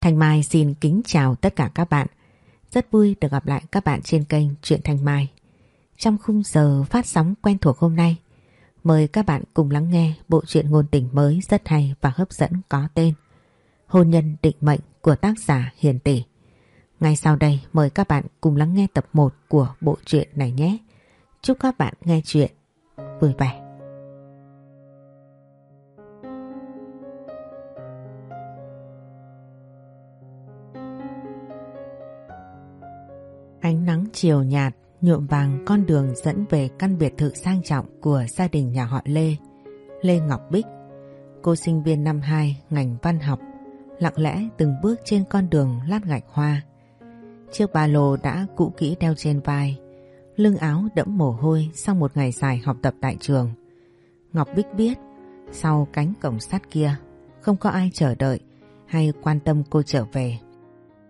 Thanh Mai xin kính chào tất cả các bạn. Rất vui được gặp lại các bạn trên kênh Truyện Thanh Mai. Trong khung giờ phát sóng quen thuộc hôm nay, mời các bạn cùng lắng nghe bộ truyện ngôn tình mới rất hay và hấp dẫn có tên Hôn nhân định mệnh của tác giả Hiền Tỷ. Ngay sau đây mời các bạn cùng lắng nghe tập 1 của bộ truyện này nhé. Chúc các bạn nghe chuyện vui vẻ. Chiều nhạt nhuộm vàng con đường dẫn về căn biệt thự sang trọng của gia đình nhà họ Lê, Lê Ngọc Bích. Cô sinh viên năm 2 ngành văn học, lặng lẽ từng bước trên con đường lát gạch hoa. Chiếc ba lô đã cũ kỹ đeo trên vai, lưng áo đẫm mồ hôi sau một ngày dài học tập tại trường. Ngọc Bích biết, sau cánh cổng sắt kia, không có ai chờ đợi hay quan tâm cô trở về.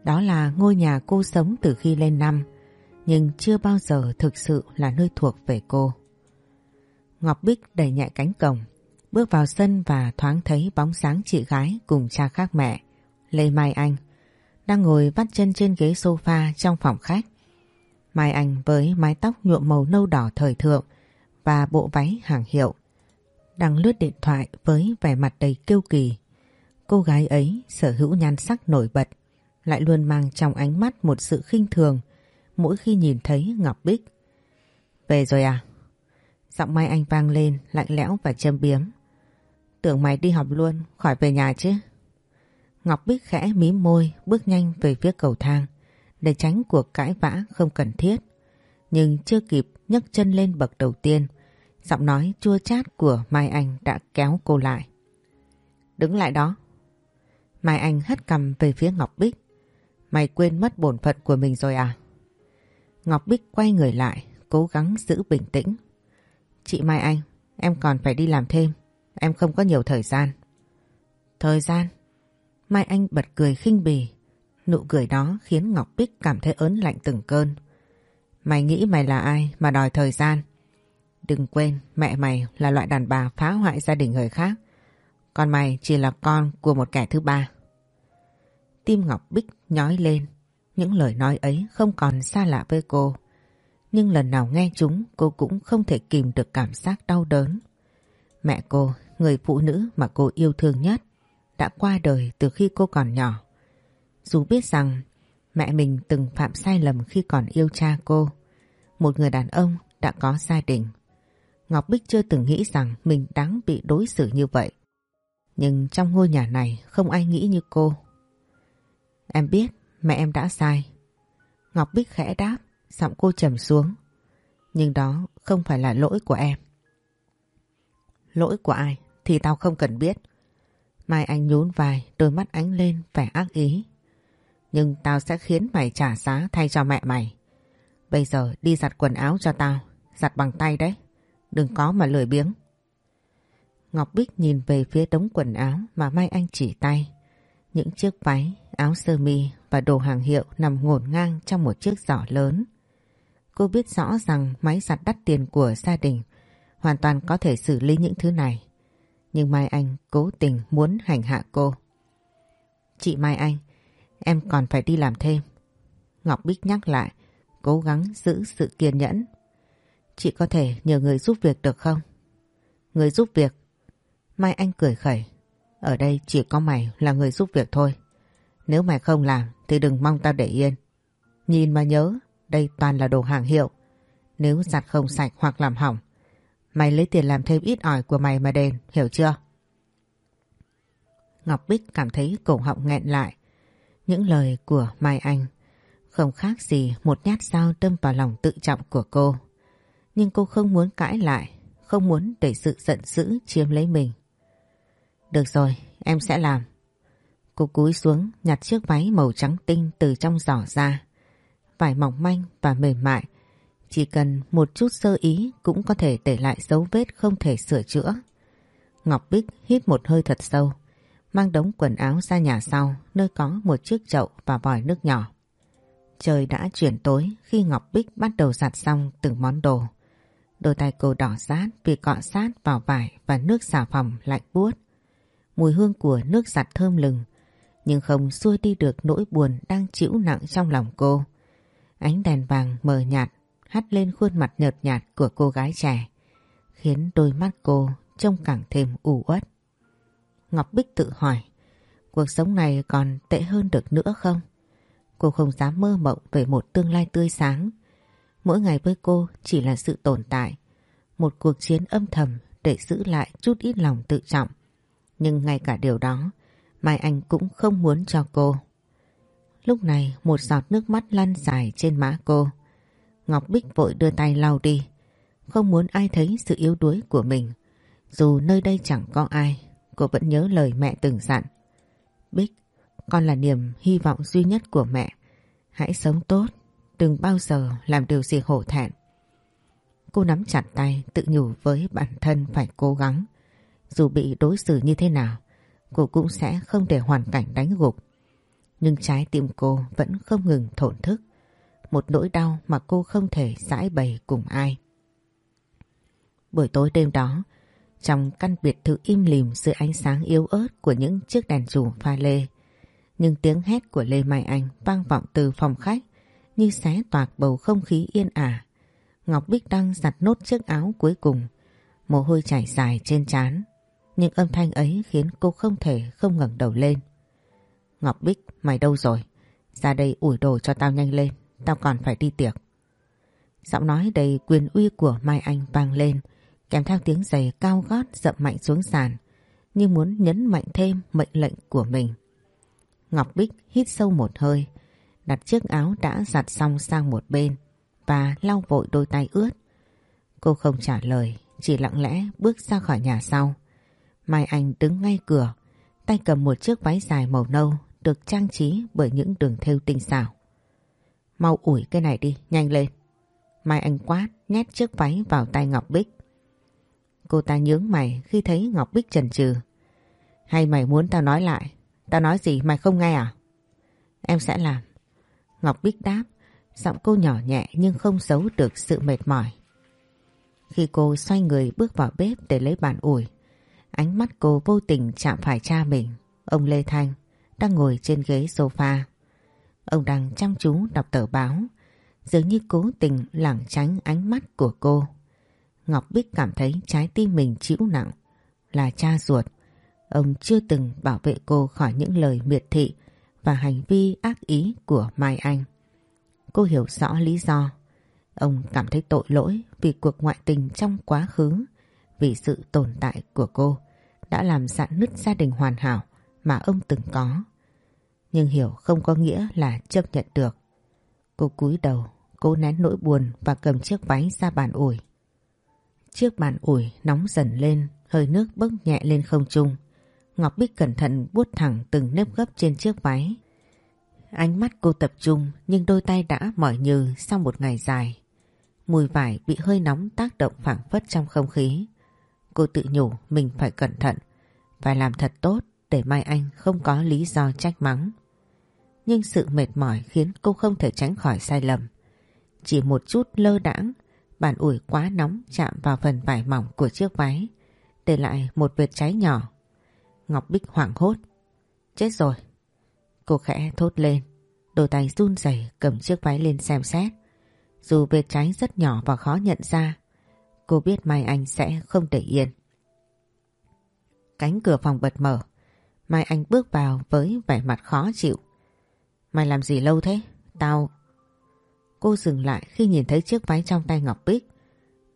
Đó là ngôi nhà cô sống từ khi lên năm, nhưng chưa bao giờ thực sự là nơi thuộc về cô. Ngọc Bích đẩy nhẹ cánh cổng, bước vào sân và thoáng thấy bóng sáng chị gái cùng cha khác mẹ, Lê Mai Anh, đang ngồi vắt chân trên ghế sofa trong phòng khách. Mai Anh với mái tóc nhuộm màu nâu đỏ thời thượng và bộ váy hàng hiệu, đang lướt điện thoại với vẻ mặt đầy kiêu kỳ. Cô gái ấy sở hữu nhan sắc nổi bật, lại luôn mang trong ánh mắt một sự khinh thường mỗi khi nhìn thấy Ngọc Bích. Về rồi à? Giọng Mai Anh vang lên lạnh lẽo và châm biếm. Tưởng mày đi học luôn, khỏi về nhà chứ. Ngọc Bích khẽ mím môi bước nhanh về phía cầu thang để tránh cuộc cãi vã không cần thiết. Nhưng chưa kịp nhấc chân lên bậc đầu tiên, giọng nói chua chát của Mai Anh đã kéo cô lại. Đứng lại đó. Mai Anh hất cầm về phía Ngọc Bích. Mày quên mất bổn phận của mình rồi à? Ngọc Bích quay người lại, cố gắng giữ bình tĩnh. Chị Mai Anh, em còn phải đi làm thêm. Em không có nhiều thời gian. Thời gian? Mai Anh bật cười khinh bì. Nụ cười đó khiến Ngọc Bích cảm thấy ớn lạnh từng cơn. Mày nghĩ mày là ai mà đòi thời gian? Đừng quên mẹ mày là loại đàn bà phá hoại gia đình người khác. Còn mày chỉ là con của một kẻ thứ ba. Tim Ngọc Bích nhói lên. Những lời nói ấy không còn xa lạ với cô. Nhưng lần nào nghe chúng cô cũng không thể kìm được cảm giác đau đớn. Mẹ cô, người phụ nữ mà cô yêu thương nhất, đã qua đời từ khi cô còn nhỏ. Dù biết rằng mẹ mình từng phạm sai lầm khi còn yêu cha cô, một người đàn ông đã có gia đình. Ngọc Bích chưa từng nghĩ rằng mình đáng bị đối xử như vậy. Nhưng trong ngôi nhà này không ai nghĩ như cô. Em biết mẹ em đã sai. Ngọc Bích khẽ đáp, giọng cô trầm xuống. Nhưng đó không phải là lỗi của em. Lỗi của ai thì tao không cần biết. Mai Anh nhún vai, đôi mắt ánh lên vẻ ác ý. Nhưng tao sẽ khiến mày trả giá thay cho mẹ mày. Bây giờ đi giặt quần áo cho tao, giặt bằng tay đấy. Đừng có mà lười biếng. Ngọc Bích nhìn về phía đống quần áo mà Mai Anh chỉ tay. Những chiếc váy, áo sơ mi và đồ hàng hiệu nằm ngổn ngang trong một chiếc giỏ lớn. Cô biết rõ rằng máy giặt đắt tiền của gia đình hoàn toàn có thể xử lý những thứ này. Nhưng Mai Anh cố tình muốn hành hạ cô. Chị Mai Anh, em còn phải đi làm thêm. Ngọc Bích nhắc lại, cố gắng giữ sự kiên nhẫn. Chị có thể nhờ người giúp việc được không? Người giúp việc? Mai Anh cười khẩy. Ở đây chỉ có mày là người giúp việc thôi. Nếu mày không làm thì đừng mong tao để yên. Nhìn mà nhớ, đây toàn là đồ hàng hiệu. Nếu giặt không sạch hoặc làm hỏng, mày lấy tiền làm thêm ít ỏi của mày mà đền, hiểu chưa? Ngọc Bích cảm thấy cổ họng nghẹn lại. Những lời của Mai Anh không khác gì một nhát dao đâm vào lòng tự trọng của cô. Nhưng cô không muốn cãi lại, không muốn để sự giận dữ chiếm lấy mình. Được rồi, em sẽ làm. Cô cúi xuống nhặt chiếc váy màu trắng tinh từ trong giỏ ra. Vải mỏng manh và mềm mại. Chỉ cần một chút sơ ý cũng có thể để lại dấu vết không thể sửa chữa. Ngọc Bích hít một hơi thật sâu. Mang đống quần áo ra nhà sau nơi có một chiếc chậu và vòi nước nhỏ. Trời đã chuyển tối khi Ngọc Bích bắt đầu giặt xong từng món đồ. Đôi tay cô đỏ rát vì cọ sát vào vải và nước xà phòng lạnh buốt. Mùi hương của nước giặt thơm lừng nhưng không xuôi đi được nỗi buồn đang chịu nặng trong lòng cô. Ánh đèn vàng mờ nhạt hắt lên khuôn mặt nhợt nhạt của cô gái trẻ, khiến đôi mắt cô trông càng thêm u uất. Ngọc Bích tự hỏi, cuộc sống này còn tệ hơn được nữa không? Cô không dám mơ mộng về một tương lai tươi sáng. Mỗi ngày với cô chỉ là sự tồn tại, một cuộc chiến âm thầm để giữ lại chút ít lòng tự trọng. Nhưng ngay cả điều đó, Mai Anh cũng không muốn cho cô. Lúc này một giọt nước mắt lăn dài trên má cô. Ngọc Bích vội đưa tay lau đi, không muốn ai thấy sự yếu đuối của mình. Dù nơi đây chẳng có ai, cô vẫn nhớ lời mẹ từng dặn. Bích, con là niềm hy vọng duy nhất của mẹ. Hãy sống tốt, đừng bao giờ làm điều gì hổ thẹn. Cô nắm chặt tay tự nhủ với bản thân phải cố gắng. Dù bị đối xử như thế nào, cô cũng sẽ không để hoàn cảnh đánh gục. Nhưng trái tim cô vẫn không ngừng thổn thức. Một nỗi đau mà cô không thể giải bày cùng ai. Buổi tối đêm đó, trong căn biệt thự im lìm dưới ánh sáng yếu ớt của những chiếc đèn chủ pha lê, nhưng tiếng hét của Lê Mai Anh vang vọng từ phòng khách như xé toạc bầu không khí yên ả. Ngọc Bích đang giặt nốt chiếc áo cuối cùng, mồ hôi chảy dài trên trán, nhưng âm thanh ấy khiến cô không thể không ngẩng đầu lên. Ngọc Bích, mày đâu rồi? Ra đây ủi đồ cho tao nhanh lên, tao còn phải đi tiệc. Giọng nói đầy quyền uy của Mai Anh vang lên, kèm theo tiếng giày cao gót dậm mạnh xuống sàn, như muốn nhấn mạnh thêm mệnh lệnh của mình. Ngọc Bích hít sâu một hơi, đặt chiếc áo đã giặt xong sang một bên và lau vội đôi tay ướt. Cô không trả lời, chỉ lặng lẽ bước ra khỏi nhà sau. Mai Anh đứng ngay cửa, tay cầm một chiếc váy dài màu nâu được trang trí bởi những đường thêu tinh xảo. Mau ủi cái này đi, nhanh lên. Mai Anh quát, nhét chiếc váy vào tay Ngọc Bích. Cô ta nhướng mày khi thấy Ngọc Bích chần chừ. Hay mày muốn tao nói lại? Tao nói gì mày không nghe à? Em sẽ làm. Ngọc Bích đáp, giọng cô nhỏ nhẹ nhưng không giấu được sự mệt mỏi. Khi cô xoay người bước vào bếp để lấy bàn ủi, ánh mắt cô vô tình chạm phải cha mình, ông Lê Thanh, đang ngồi trên ghế sofa. Ông đang chăm chú đọc tờ báo, dường như cố tình lảng tránh ánh mắt của cô. Ngọc Bích cảm thấy trái tim mình chịu nặng, là cha ruột. Ông chưa từng bảo vệ cô khỏi những lời miệt thị và hành vi ác ý của Mai Anh. Cô hiểu rõ lý do. Ông cảm thấy tội lỗi vì cuộc ngoại tình trong quá khứ, vì sự tồn tại của cô đã làm dạn nứt gia đình hoàn hảo mà ông từng có. Nhưng hiểu không có nghĩa là chấp nhận được. Cô cúi đầu, cố nén nỗi buồn và cầm chiếc váy ra bàn ủi. Chiếc bàn ủi nóng dần lên, hơi nước bốc nhẹ lên không trung. Ngọc Bích cẩn thận buốt thẳng từng nếp gấp trên chiếc váy. Ánh mắt cô tập trung nhưng đôi tay đã mỏi nhừ sau một ngày dài. Mùi vải bị hơi nóng tác động phảng phất trong không khí. Cô tự nhủ mình phải cẩn thận, phải làm thật tốt để Mai Anh không có lý do trách mắng. Nhưng sự mệt mỏi khiến cô không thể tránh khỏi sai lầm. Chỉ một chút lơ đãng, bàn ủi quá nóng chạm vào phần vải mỏng của chiếc váy, để lại một vệt cháy nhỏ. Ngọc Bích hoảng hốt. Chết rồi. Cô khẽ thốt lên, đôi tay run rẩy cầm chiếc váy lên xem xét. Dù vệt cháy rất nhỏ và khó nhận ra, cô biết Mai Anh sẽ không để yên. Cánh cửa phòng bật mở, Mai Anh bước vào với vẻ mặt khó chịu. Mày làm gì lâu thế? Tao... Cô dừng lại khi nhìn thấy chiếc váy trong tay Ngọc Bích.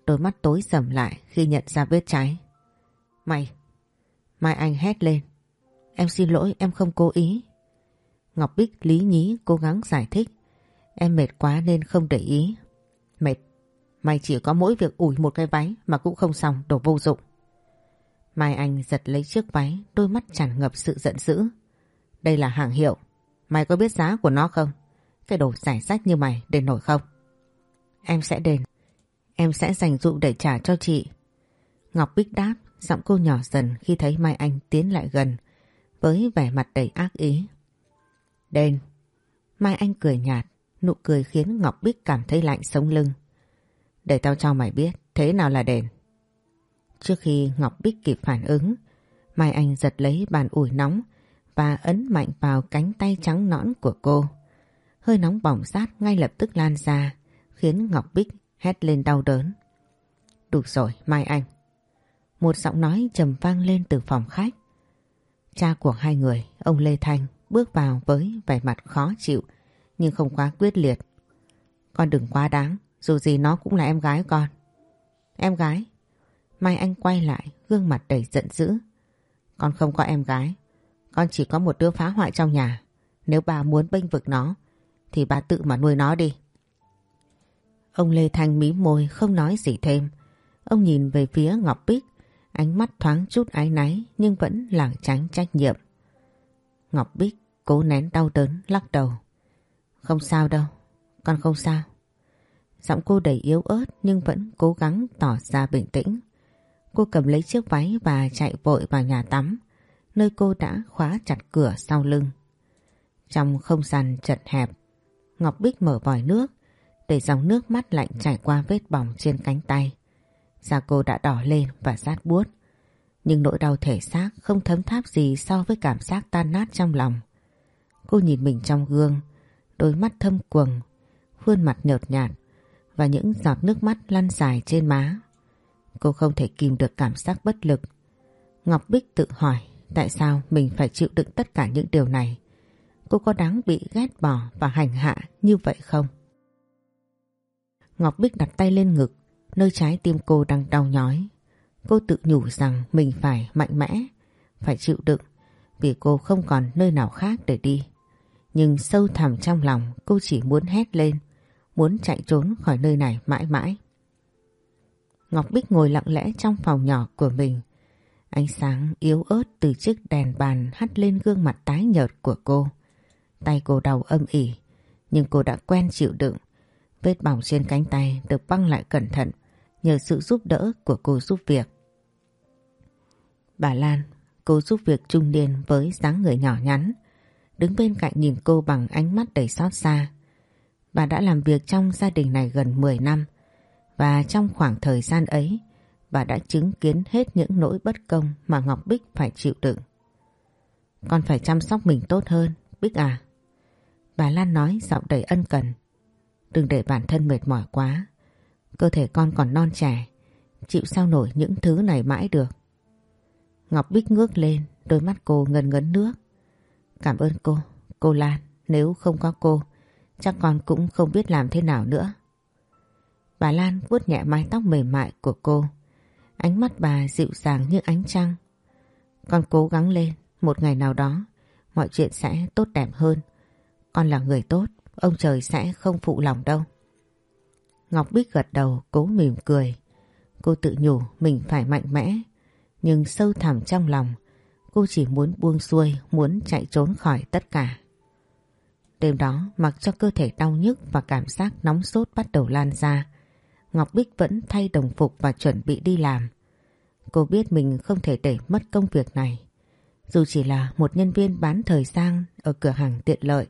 Đôi mắt tối sầm lại khi nhận ra vết cháy. Mày... Mai Anh hét lên. Em xin lỗi em không cố ý. Ngọc Bích lý nhí cố gắng giải thích. Em mệt quá nên không để ý. Mệt. Mày chỉ có mỗi việc ủi một cái váy mà cũng không xong đồ vô dụng. Mai Anh giật lấy chiếc váy đôi mắt tràn ngập sự giận dữ. Đây là hàng hiệu. Mày có biết giá của nó không? Cái đồ giải rách như mày đền nổi không? Em sẽ đền. Em sẽ dành dụ để trả cho chị. Ngọc Bích đáp, giọng cô nhỏ dần khi thấy Mai Anh tiến lại gần với vẻ mặt đầy ác ý. Đền. Mai Anh cười nhạt, nụ cười khiến Ngọc Bích cảm thấy lạnh sống lưng. Để tao cho mày biết thế nào là đền. Trước khi Ngọc Bích kịp phản ứng, Mai Anh giật lấy bàn ủi nóng và ấn mạnh vào cánh tay trắng nõn của cô. Hơi nóng bỏng rát ngay lập tức lan ra khiến Ngọc Bích hét lên đau đớn. Đủ rồi, Mai Anh. Một giọng nói trầm vang lên từ phòng khách. Cha của hai người, ông Lê Thanh, bước vào với vẻ mặt khó chịu nhưng không quá quyết liệt. Con đừng quá đáng, dù gì nó cũng là em gái con. Em gái? Mai Anh quay lại, gương mặt đầy giận dữ. Con không có em gái, con chỉ có một đứa phá hoại trong nhà. Nếu bà muốn bênh vực nó, thì bà tự mà nuôi nó đi. Ông Lê Thanh mí môi không nói gì thêm. Ông nhìn về phía Ngọc Bích, ánh mắt thoáng chút ái náy nhưng vẫn lảng tránh trách nhiệm. Ngọc Bích cố nén đau đớn lắc đầu. Không sao đâu, con không sao. Giọng cô đầy yếu ớt nhưng vẫn cố gắng tỏ ra bình tĩnh. Cô cầm lấy chiếc váy và chạy vội vào nhà tắm, nơi cô đã khóa chặt cửa sau lưng. Trong không gian chật hẹp, Ngọc Bích mở vòi nước, để dòng nước mắt lạnh chảy qua vết bỏng trên cánh tay. Da cô đã đỏ lên và rát buốt. Nhưng nỗi đau thể xác không thấm tháp gì so với cảm giác tan nát trong lòng. Cô nhìn mình trong gương, đôi mắt thâm quầng, khuôn mặt nhợt nhạt và những giọt nước mắt lăn dài trên má. Cô không thể kìm được cảm giác bất lực. Ngọc Bích tự hỏi tại sao mình phải chịu đựng tất cả những điều này. Cô có đáng bị ghét bỏ và hành hạ như vậy không? Ngọc Bích đặt tay lên ngực, nơi trái tim cô đang đau nhói. Cô tự nhủ rằng mình phải mạnh mẽ, phải chịu đựng vì cô không còn nơi nào khác để đi. Nhưng sâu thẳm trong lòng cô chỉ muốn hét lên, muốn chạy trốn khỏi nơi này mãi mãi. Ngọc Bích ngồi lặng lẽ trong phòng nhỏ của mình. Ánh sáng yếu ớt từ chiếc đèn bàn hắt lên gương mặt tái nhợt của cô. Tay cô đau âm ỉ, nhưng cô đã quen chịu đựng. Vết bỏng trên cánh tay được băng lại cẩn thận nhờ sự giúp đỡ của cô giúp việc. Bà Lan, cô giúp việc trung niên với dáng người nhỏ nhắn, đứng bên cạnh nhìn cô bằng ánh mắt đầy xót xa. Bà đã làm việc trong gia đình này gần 10 năm và trong khoảng thời gian ấy bà đã chứng kiến hết những nỗi bất công mà Ngọc Bích phải chịu đựng. Con phải chăm sóc mình tốt hơn, Bích à. Bà Lan nói giọng đầy ân cần. Đừng để bản thân mệt mỏi quá. Cơ thể con còn non trẻ, chịu sao nổi những thứ này mãi được. Ngọc Bích ngước lên, đôi mắt cô ngần ngấn nước. Cảm ơn cô, cô Lan, nếu không có cô, chắc con cũng không biết làm thế nào nữa. Bà Lan vuốt nhẹ mái tóc mềm mại của cô. Ánh mắt bà dịu dàng như ánh trăng. Con cố gắng lên, một ngày nào đó, mọi chuyện sẽ tốt đẹp hơn. Con là người tốt, ông trời sẽ không phụ lòng đâu. Ngọc Bích gật đầu cố mỉm cười. Cô tự nhủ mình phải mạnh mẽ. Nhưng sâu thẳm trong lòng, cô chỉ muốn buông xuôi, muốn chạy trốn khỏi tất cả. Đêm đó mặc cho cơ thể đau nhức và cảm giác nóng sốt bắt đầu lan ra. Ngọc Bích vẫn thay đồng phục và chuẩn bị đi làm. Cô biết mình không thể để mất công việc này. Dù chỉ là một nhân viên bán thời gian ở cửa hàng tiện lợi,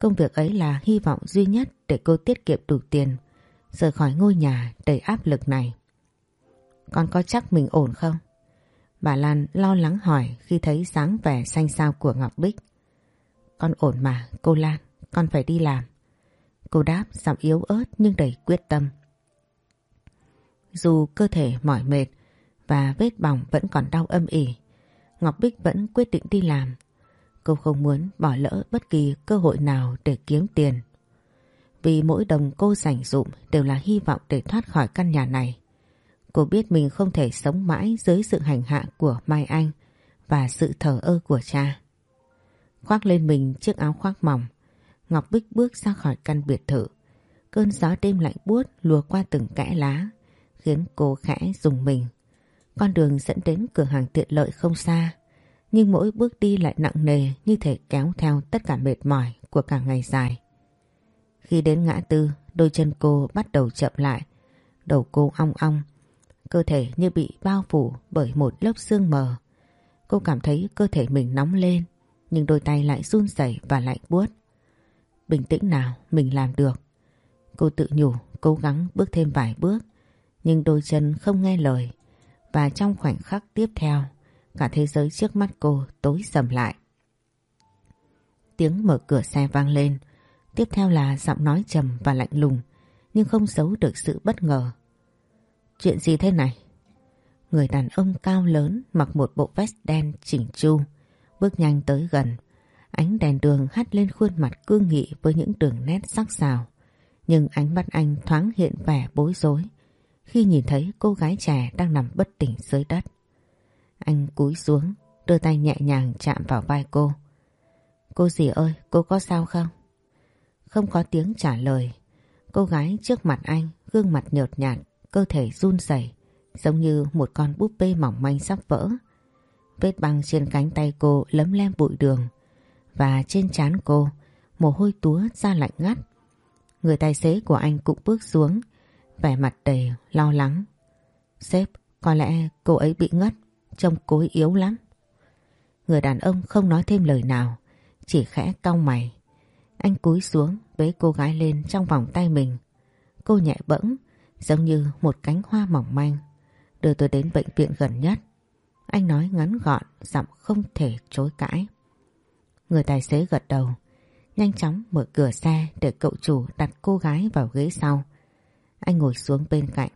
công việc ấy là hy vọng duy nhất để cô tiết kiệm đủ tiền rời khỏi ngôi nhà đầy áp lực này. Con có chắc mình ổn không? Bà Lan lo lắng hỏi khi thấy dáng vẻ xanh xao của Ngọc Bích. Con ổn mà, cô Lan, con phải đi làm. Cô đáp giọng yếu ớt nhưng đầy quyết tâm. Dù cơ thể mỏi mệt và vết bỏng vẫn còn đau âm ỉ, Ngọc Bích vẫn quyết định đi làm. Cô không muốn bỏ lỡ bất kỳ cơ hội nào để kiếm tiền. Vì mỗi đồng cô dành dụm đều là hy vọng để thoát khỏi căn nhà này. Cô biết mình không thể sống mãi dưới sự hành hạ của Mai Anh và sự thờ ơ của cha. Khoác lên mình chiếc áo khoác mỏng, Ngọc Bích bước ra khỏi căn biệt thự. Cơn gió đêm lạnh buốt lùa qua từng kẽ lá, khiến cô khẽ dùng mình. Con đường dẫn đến cửa hàng tiện lợi không xa, nhưng mỗi bước đi lại nặng nề như thể kéo theo tất cả mệt mỏi của cả ngày dài. Khi đến ngã tư, đôi chân cô bắt đầu chậm lại, đầu cô ong ong, cơ thể như bị bao phủ bởi một lớp sương mờ. Cô cảm thấy cơ thể mình nóng lên, nhưng đôi tay lại run rẩy và lạnh buốt. Bình tĩnh nào, mình làm được. Cô tự nhủ, cố gắng bước thêm vài bước, nhưng đôi chân không nghe lời. Và trong khoảnh khắc tiếp theo, cả thế giới trước mắt cô tối sầm lại. tiếng mở cửa xe vang lên. Tiếp theo là giọng nói trầm và lạnh lùng nhưng không giấu được sự bất ngờ. Chuyện gì thế này? Người đàn ông cao lớn mặc một bộ vest đen chỉnh chu, bước nhanh tới gần. Ánh đèn đường hắt lên khuôn mặt cương nghị với những đường nét sắc sảo. Nhưng ánh mắt anh thoáng hiện vẻ bối rối khi nhìn thấy cô gái trẻ đang nằm bất tỉnh dưới đất. Anh cúi xuống, đưa tay nhẹ nhàng chạm vào vai cô. Cô gì ơi, cô có sao không? Không có tiếng trả lời. Cô gái trước mặt anh, gương mặt nhợt nhạt, cơ thể run rẩy giống như một con búp bê mỏng manh sắp vỡ. Vết băng trên cánh tay cô lấm lem bụi đường và trên trán cô mồ hôi túa ra lạnh ngắt. Người tài xế của anh cũng bước xuống, vẻ mặt đầy lo lắng. Sếp, có lẽ cô ấy bị ngất, trông cô ấy yếu lắm. Người đàn ông không nói thêm lời nào, chỉ khẽ cau mày. Anh cúi xuống bế cô gái lên trong vòng tay mình. Cô nhẹ bẫng, giống như một cánh hoa mỏng manh, đưa tôi đến bệnh viện gần nhất. Anh nói ngắn gọn, giọng không thể chối cãi. Người tài xế gật đầu, nhanh chóng mở cửa xe để cậu chủ đặt cô gái vào ghế sau. Anh ngồi xuống bên cạnh,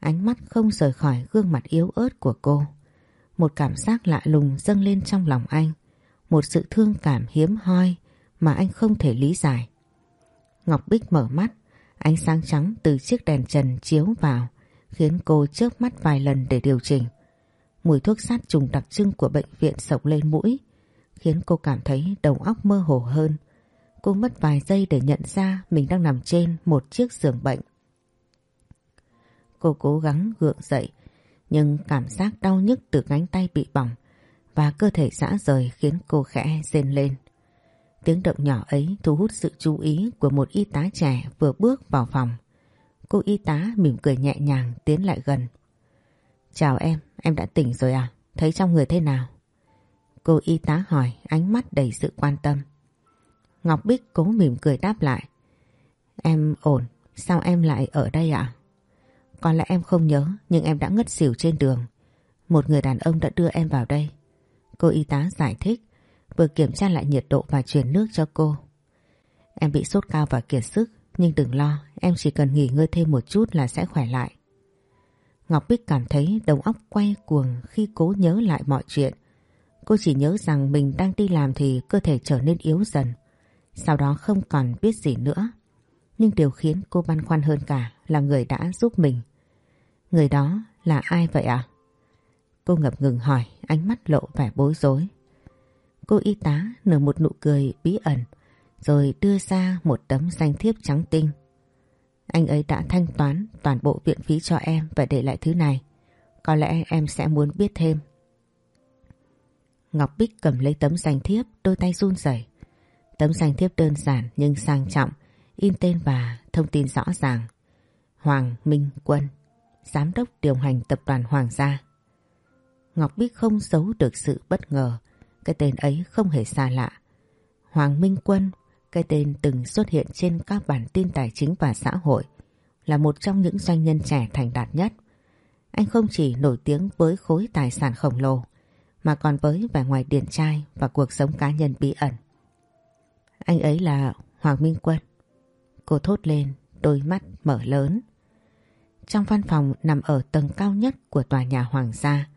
ánh mắt không rời khỏi gương mặt yếu ớt của cô. Một cảm giác lạ lùng dâng lên trong lòng anh, một sự thương cảm hiếm hoi mà anh không thể lý giải. Ngọc Bích mở mắt, ánh sáng trắng từ chiếc đèn trần chiếu vào, khiến cô chớp mắt vài lần để điều chỉnh. Mùi thuốc sát trùng đặc trưng của bệnh viện sộc lên mũi, khiến cô cảm thấy đầu óc mơ hồ hơn. Cô mất vài giây để nhận ra mình đang nằm trên một chiếc giường bệnh. Cô cố gắng gượng dậy, nhưng cảm giác đau nhức từ cánh tay bị bỏng và cơ thể rã rời khiến cô khẽ rên lên. Tiếng động nhỏ ấy thu hút sự chú ý của một y tá trẻ vừa bước vào phòng. Cô y tá mỉm cười nhẹ nhàng tiến lại gần. Chào em, em đã tỉnh rồi à? Thấy trong người thế nào? Cô y tá hỏi ánh mắt đầy sự quan tâm. Ngọc Bích cố mỉm cười đáp lại. Em ổn, sao em lại ở đây ạ? Có lẽ em không nhớ nhưng em đã ngất xỉu trên đường. Một người đàn ông đã đưa em vào đây. Cô y tá giải thích, vừa kiểm tra lại nhiệt độ và truyền nước cho cô. Em bị sốt cao và kiệt sức, nhưng đừng lo, em chỉ cần nghỉ ngơi thêm một chút là sẽ khỏe lại. Ngọc Bích cảm thấy đầu óc quay cuồng khi cố nhớ lại mọi chuyện. Cô chỉ nhớ rằng mình đang đi làm thì cơ thể trở nên yếu dần. Sau đó không còn biết gì nữa. Nhưng điều khiến cô băn khoăn hơn cả là người đã giúp mình. Người đó là ai vậy ạ? À? Cô ngập ngừng hỏi, ánh mắt lộ vẻ bối rối. Cô y tá nở một nụ cười bí ẩn rồi đưa ra một tấm danh thiếp trắng tinh. Anh ấy đã thanh toán toàn bộ viện phí cho em và để lại thứ này. Có lẽ em sẽ muốn biết thêm. Ngọc Bích cầm lấy tấm danh thiếp, đôi tay run rẩy. Tấm danh thiếp đơn giản nhưng sang trọng, in tên và thông tin rõ ràng. Hoàng Minh Quân, Giám đốc điều hành tập đoàn Hoàng gia. Ngọc Bích không giấu được sự bất ngờ, cái tên ấy không hề xa lạ. Hoàng Minh Quân, cái tên từng xuất hiện trên các bản tin tài chính và xã hội, là một trong những doanh nhân trẻ thành đạt nhất. Anh không chỉ nổi tiếng với khối tài sản khổng lồ, mà còn với vẻ ngoài điển trai và cuộc sống cá nhân bí ẩn. Anh ấy là Hoàng Minh Quân. Cô thốt lên, đôi mắt mở lớn. Trong văn phòng nằm ở tầng cao nhất của tòa nhà Hoàng gia,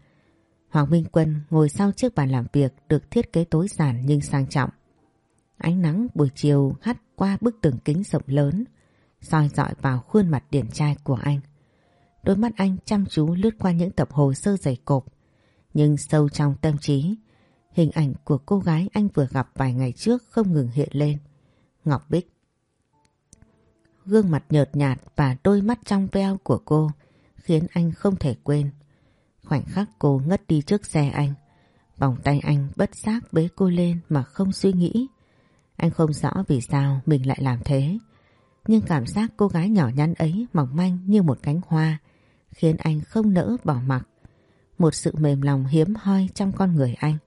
Hoàng Minh Quân ngồi sau chiếc bàn làm việc được thiết kế tối giản nhưng sang trọng. Ánh nắng buổi chiều hắt qua bức tường kính rộng lớn, soi dọi vào khuôn mặt điển trai của anh. Đôi mắt anh chăm chú lướt qua những tập hồ sơ dày cộp, nhưng sâu trong tâm trí, hình ảnh của cô gái anh vừa gặp vài ngày trước không ngừng hiện lên. Ngọc Bích. Gương mặt nhợt nhạt và đôi mắt trong veo của cô khiến anh không thể quên. Khoảnh khắc cô ngất đi trước xe anh. Vòng tay anh bất giác bế cô lên mà không suy nghĩ. Anh không rõ vì sao mình lại làm thế. Nhưng cảm giác cô gái nhỏ nhắn ấy mỏng manh như một cánh hoa khiến anh không nỡ bỏ mặc. Một sự mềm lòng hiếm hoi trong con người anh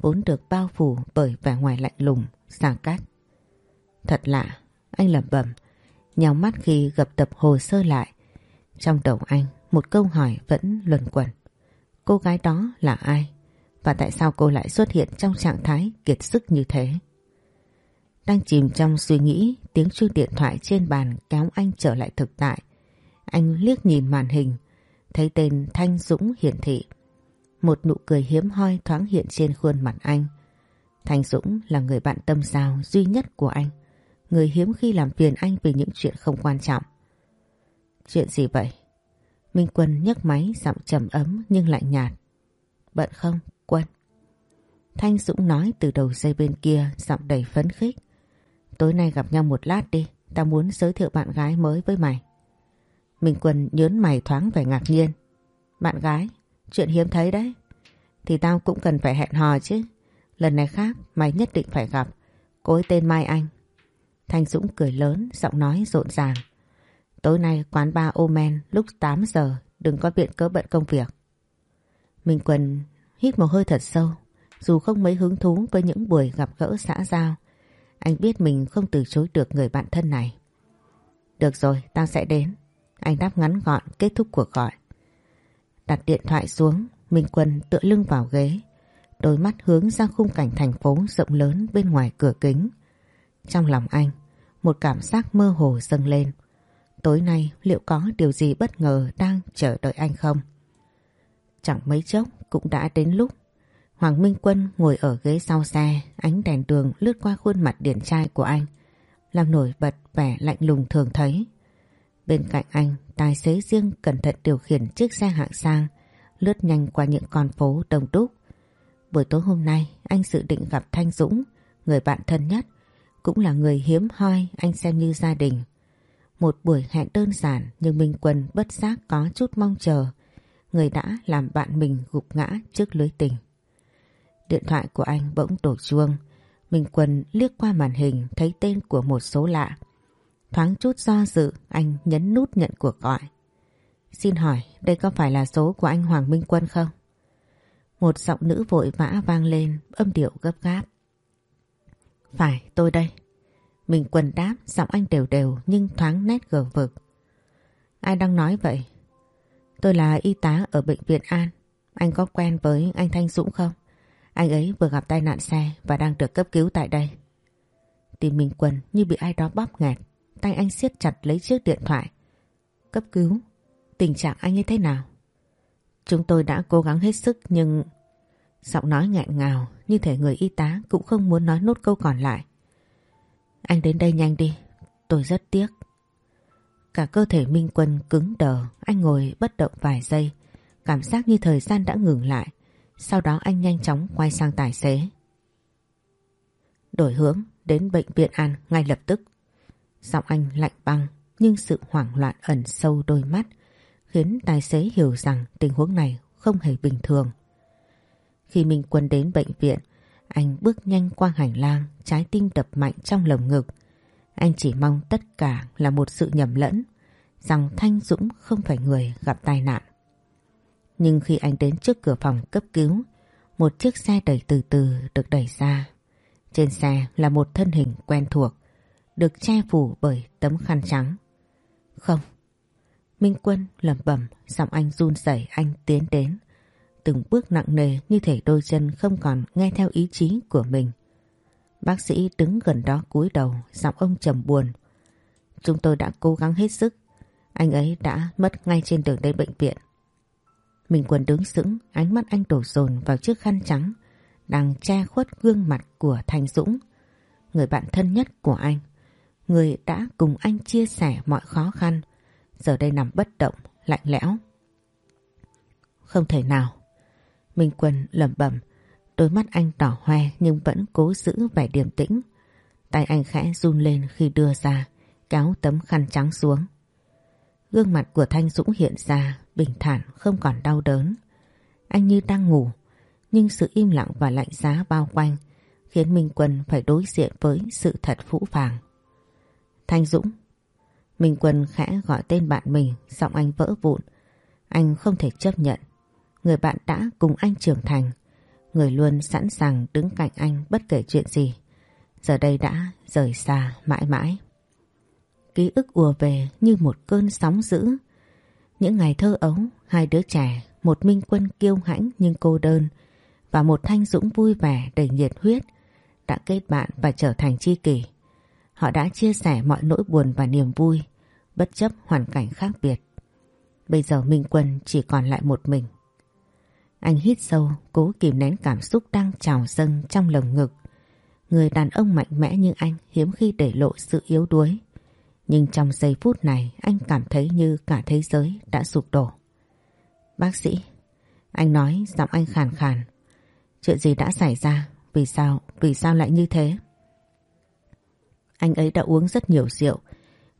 vốn được bao phủ bởi vẻ ngoài lạnh lùng, xa cách. Thật lạ, anh lẩm bẩm, nhau mắt khi gập tập hồ sơ lại. Trong đầu anh, một câu hỏi vẫn luẩn quẩn. Cô gái đó là ai? Và tại sao cô lại xuất hiện trong trạng thái kiệt sức như thế? Đang chìm trong suy nghĩ, tiếng chuông điện thoại trên bàn kéo anh trở lại thực tại. Anh liếc nhìn màn hình, thấy tên Thanh Dũng hiển thị. Một nụ cười hiếm hoi thoáng hiện trên khuôn mặt anh. Thanh Dũng là người bạn tâm giao duy nhất của anh. Người hiếm khi làm phiền anh vì những chuyện không quan trọng. Chuyện gì vậy? Minh Quân nhấc máy giọng trầm ấm nhưng lạnh nhạt. Bận không, Quân? Thanh Dũng nói từ đầu dây bên kia giọng đầy phấn khích. Tối nay gặp nhau một lát đi, tao muốn giới thiệu bạn gái mới với mày. Minh Quân nhớn mày thoáng vẻ ngạc nhiên. Bạn gái, chuyện hiếm thấy đấy. Thì tao cũng cần phải hẹn hò chứ. Lần này khác mày nhất định phải gặp. Cô ấy tên Mai Anh. Thanh Dũng cười lớn, giọng nói rộn ràng. Tối nay quán bar Omen lúc 8 giờ, đừng có biện cớ bận công việc. Minh Quân hít một hơi thật sâu, dù không mấy hứng thú với những buổi gặp gỡ xã giao. Anh biết mình không từ chối được người bạn thân này. Được rồi, tao sẽ đến. Anh đáp ngắn gọn kết thúc cuộc gọi. Đặt điện thoại xuống, Minh Quân tựa lưng vào ghế. Đôi mắt hướng ra khung cảnh thành phố rộng lớn bên ngoài cửa kính. Trong lòng anh, một cảm giác mơ hồ dâng lên. Tối nay liệu có điều gì bất ngờ đang chờ đợi anh không? Chẳng mấy chốc cũng đã đến lúc Hoàng Minh Quân ngồi ở ghế sau xe, ánh đèn đường lướt qua khuôn mặt điển trai của anh, làm nổi bật vẻ lạnh lùng thường thấy. Bên cạnh anh, tài xế riêng cẩn thận điều khiển chiếc xe hạng sang, lướt nhanh qua những con phố đông đúc. Buổi tối hôm nay, anh dự định gặp Thanh Dũng, người bạn thân nhất, cũng là người hiếm hoi anh xem như gia đình. Một buổi hẹn đơn giản nhưng Minh Quân bất giác có chút mong chờ, người đã làm bạn mình gục ngã trước lưới tình. Điện thoại của anh bỗng đổ chuông. Minh Quân liếc qua màn hình thấy tên của một số lạ. Thoáng chút do dự, anh nhấn nút nhận cuộc gọi. Xin hỏi, đây có phải là số của anh Hoàng Minh Quân không? Một giọng nữ vội vã vang lên, âm điệu gấp gáp. Phải, tôi đây. Minh Quân đáp, giọng anh đều đều nhưng thoáng nét gờ vực. Ai đang nói vậy? Tôi là y tá ở bệnh viện An. Anh có quen với anh Thanh Dũng không? Anh ấy vừa gặp tai nạn xe và đang được cấp cứu tại đây. Tìm Minh Quân như bị ai đó bóp nghẹt, tay anh siết chặt lấy chiếc điện thoại. Cấp cứu? Tình trạng anh ấy thế nào? Chúng tôi đã cố gắng hết sức nhưng... Giọng nói nghẹn ngào như thể người y tá cũng không muốn nói nốt câu còn lại. Anh đến đây nhanh đi, tôi rất tiếc. Cả cơ thể Minh Quân cứng đờ, anh ngồi bất động vài giây, cảm giác như thời gian đã ngừng lại. Sau đó anh nhanh chóng quay sang tài xế. Đổi hướng đến bệnh viện An ngay lập tức. Giọng anh lạnh băng nhưng sự hoảng loạn ẩn sâu đôi mắt khiến tài xế hiểu rằng tình huống này không hề bình thường. Khi Minh Quân đến bệnh viện, anh bước nhanh qua hành lang, trái tim đập mạnh trong lồng ngực. Anh chỉ mong tất cả là một sự nhầm lẫn, rằng Thanh Dũng không phải người gặp tai nạn. Nhưng khi anh đến trước cửa phòng cấp cứu, một chiếc xe đẩy từ từ được đẩy ra. Trên xe là một thân hình quen thuộc, được che phủ bởi tấm khăn trắng. Không. Minh Quân lẩm bẩm, giọng anh run rẩy anh tiến đến. Từng bước nặng nề như thể đôi chân không còn nghe theo ý chí của mình. Bác sĩ đứng gần đó cúi đầu, giọng ông trầm buồn. Chúng tôi đã cố gắng hết sức. Anh ấy đã mất ngay trên đường đến bệnh viện mình quần đứng sững, ánh mắt anh đổ dồn vào chiếc khăn trắng đang che khuất gương mặt của Thành Dũng, người bạn thân nhất của anh, người đã cùng anh chia sẻ mọi khó khăn, giờ đây nằm bất động, lạnh lẽo. Không thể nào. Minh Quân lẩm bẩm, đôi mắt anh đỏ hoe nhưng vẫn cố giữ vẻ điềm tĩnh. Tay anh khẽ run lên khi đưa ra, kéo tấm khăn trắng xuống. Gương mặt của Thanh Dũng hiện ra bình thản không còn đau đớn. Anh như đang ngủ, nhưng sự im lặng và lạnh giá bao quanh khiến Minh Quân phải đối diện với sự thật phũ phàng. Thanh Dũng Minh Quân khẽ gọi tên bạn mình, giọng anh vỡ vụn. Anh không thể chấp nhận. Người bạn đã cùng anh trưởng thành, người luôn sẵn sàng đứng cạnh anh bất kể chuyện gì. Giờ đây đã rời xa mãi mãi. Ký ức ùa về như một cơn sóng dữ. Những ngày thơ ấu, hai đứa trẻ, một minh quân kiêu hãnh nhưng cô đơn và một thanh dũng vui vẻ đầy nhiệt huyết đã kết bạn và trở thành tri kỷ. Họ đã chia sẻ mọi nỗi buồn và niềm vui, bất chấp hoàn cảnh khác biệt. Bây giờ Minh Quân chỉ còn lại một mình. Anh hít sâu, cố kìm nén cảm xúc đang trào dâng trong lồng ngực. Người đàn ông mạnh mẽ như anh hiếm khi để lộ sự yếu đuối. Nhưng trong giây phút này anh cảm thấy như cả thế giới đã sụp đổ. Bác sĩ, anh nói giọng anh khàn khàn. Chuyện gì đã xảy ra? Vì sao? Vì sao lại như thế? Anh ấy đã uống rất nhiều rượu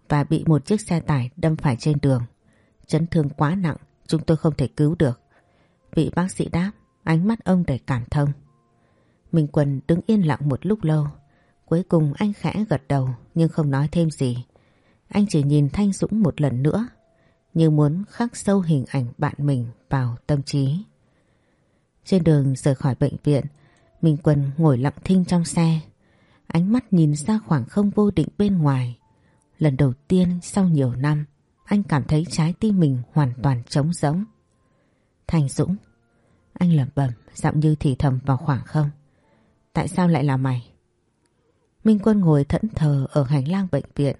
và bị một chiếc xe tải đâm phải trên đường. Chấn thương quá nặng, chúng tôi không thể cứu được. Vị bác sĩ đáp, ánh mắt ông đầy cảm thông. Minh Quân đứng yên lặng một lúc lâu. Cuối cùng anh khẽ gật đầu nhưng không nói thêm gì. Anh chỉ nhìn Thanh Dũng một lần nữa như muốn khắc sâu hình ảnh bạn mình vào tâm trí. Trên đường rời khỏi bệnh viện, Minh Quân ngồi lặng thinh trong xe. Ánh mắt nhìn ra khoảng không vô định bên ngoài. Lần đầu tiên sau nhiều năm, anh cảm thấy trái tim mình hoàn toàn trống rỗng. Thành Dũng, anh lẩm bẩm giọng như thì thầm vào khoảng không. Tại sao lại là mày? Minh Quân ngồi thẫn thờ ở hành lang bệnh viện.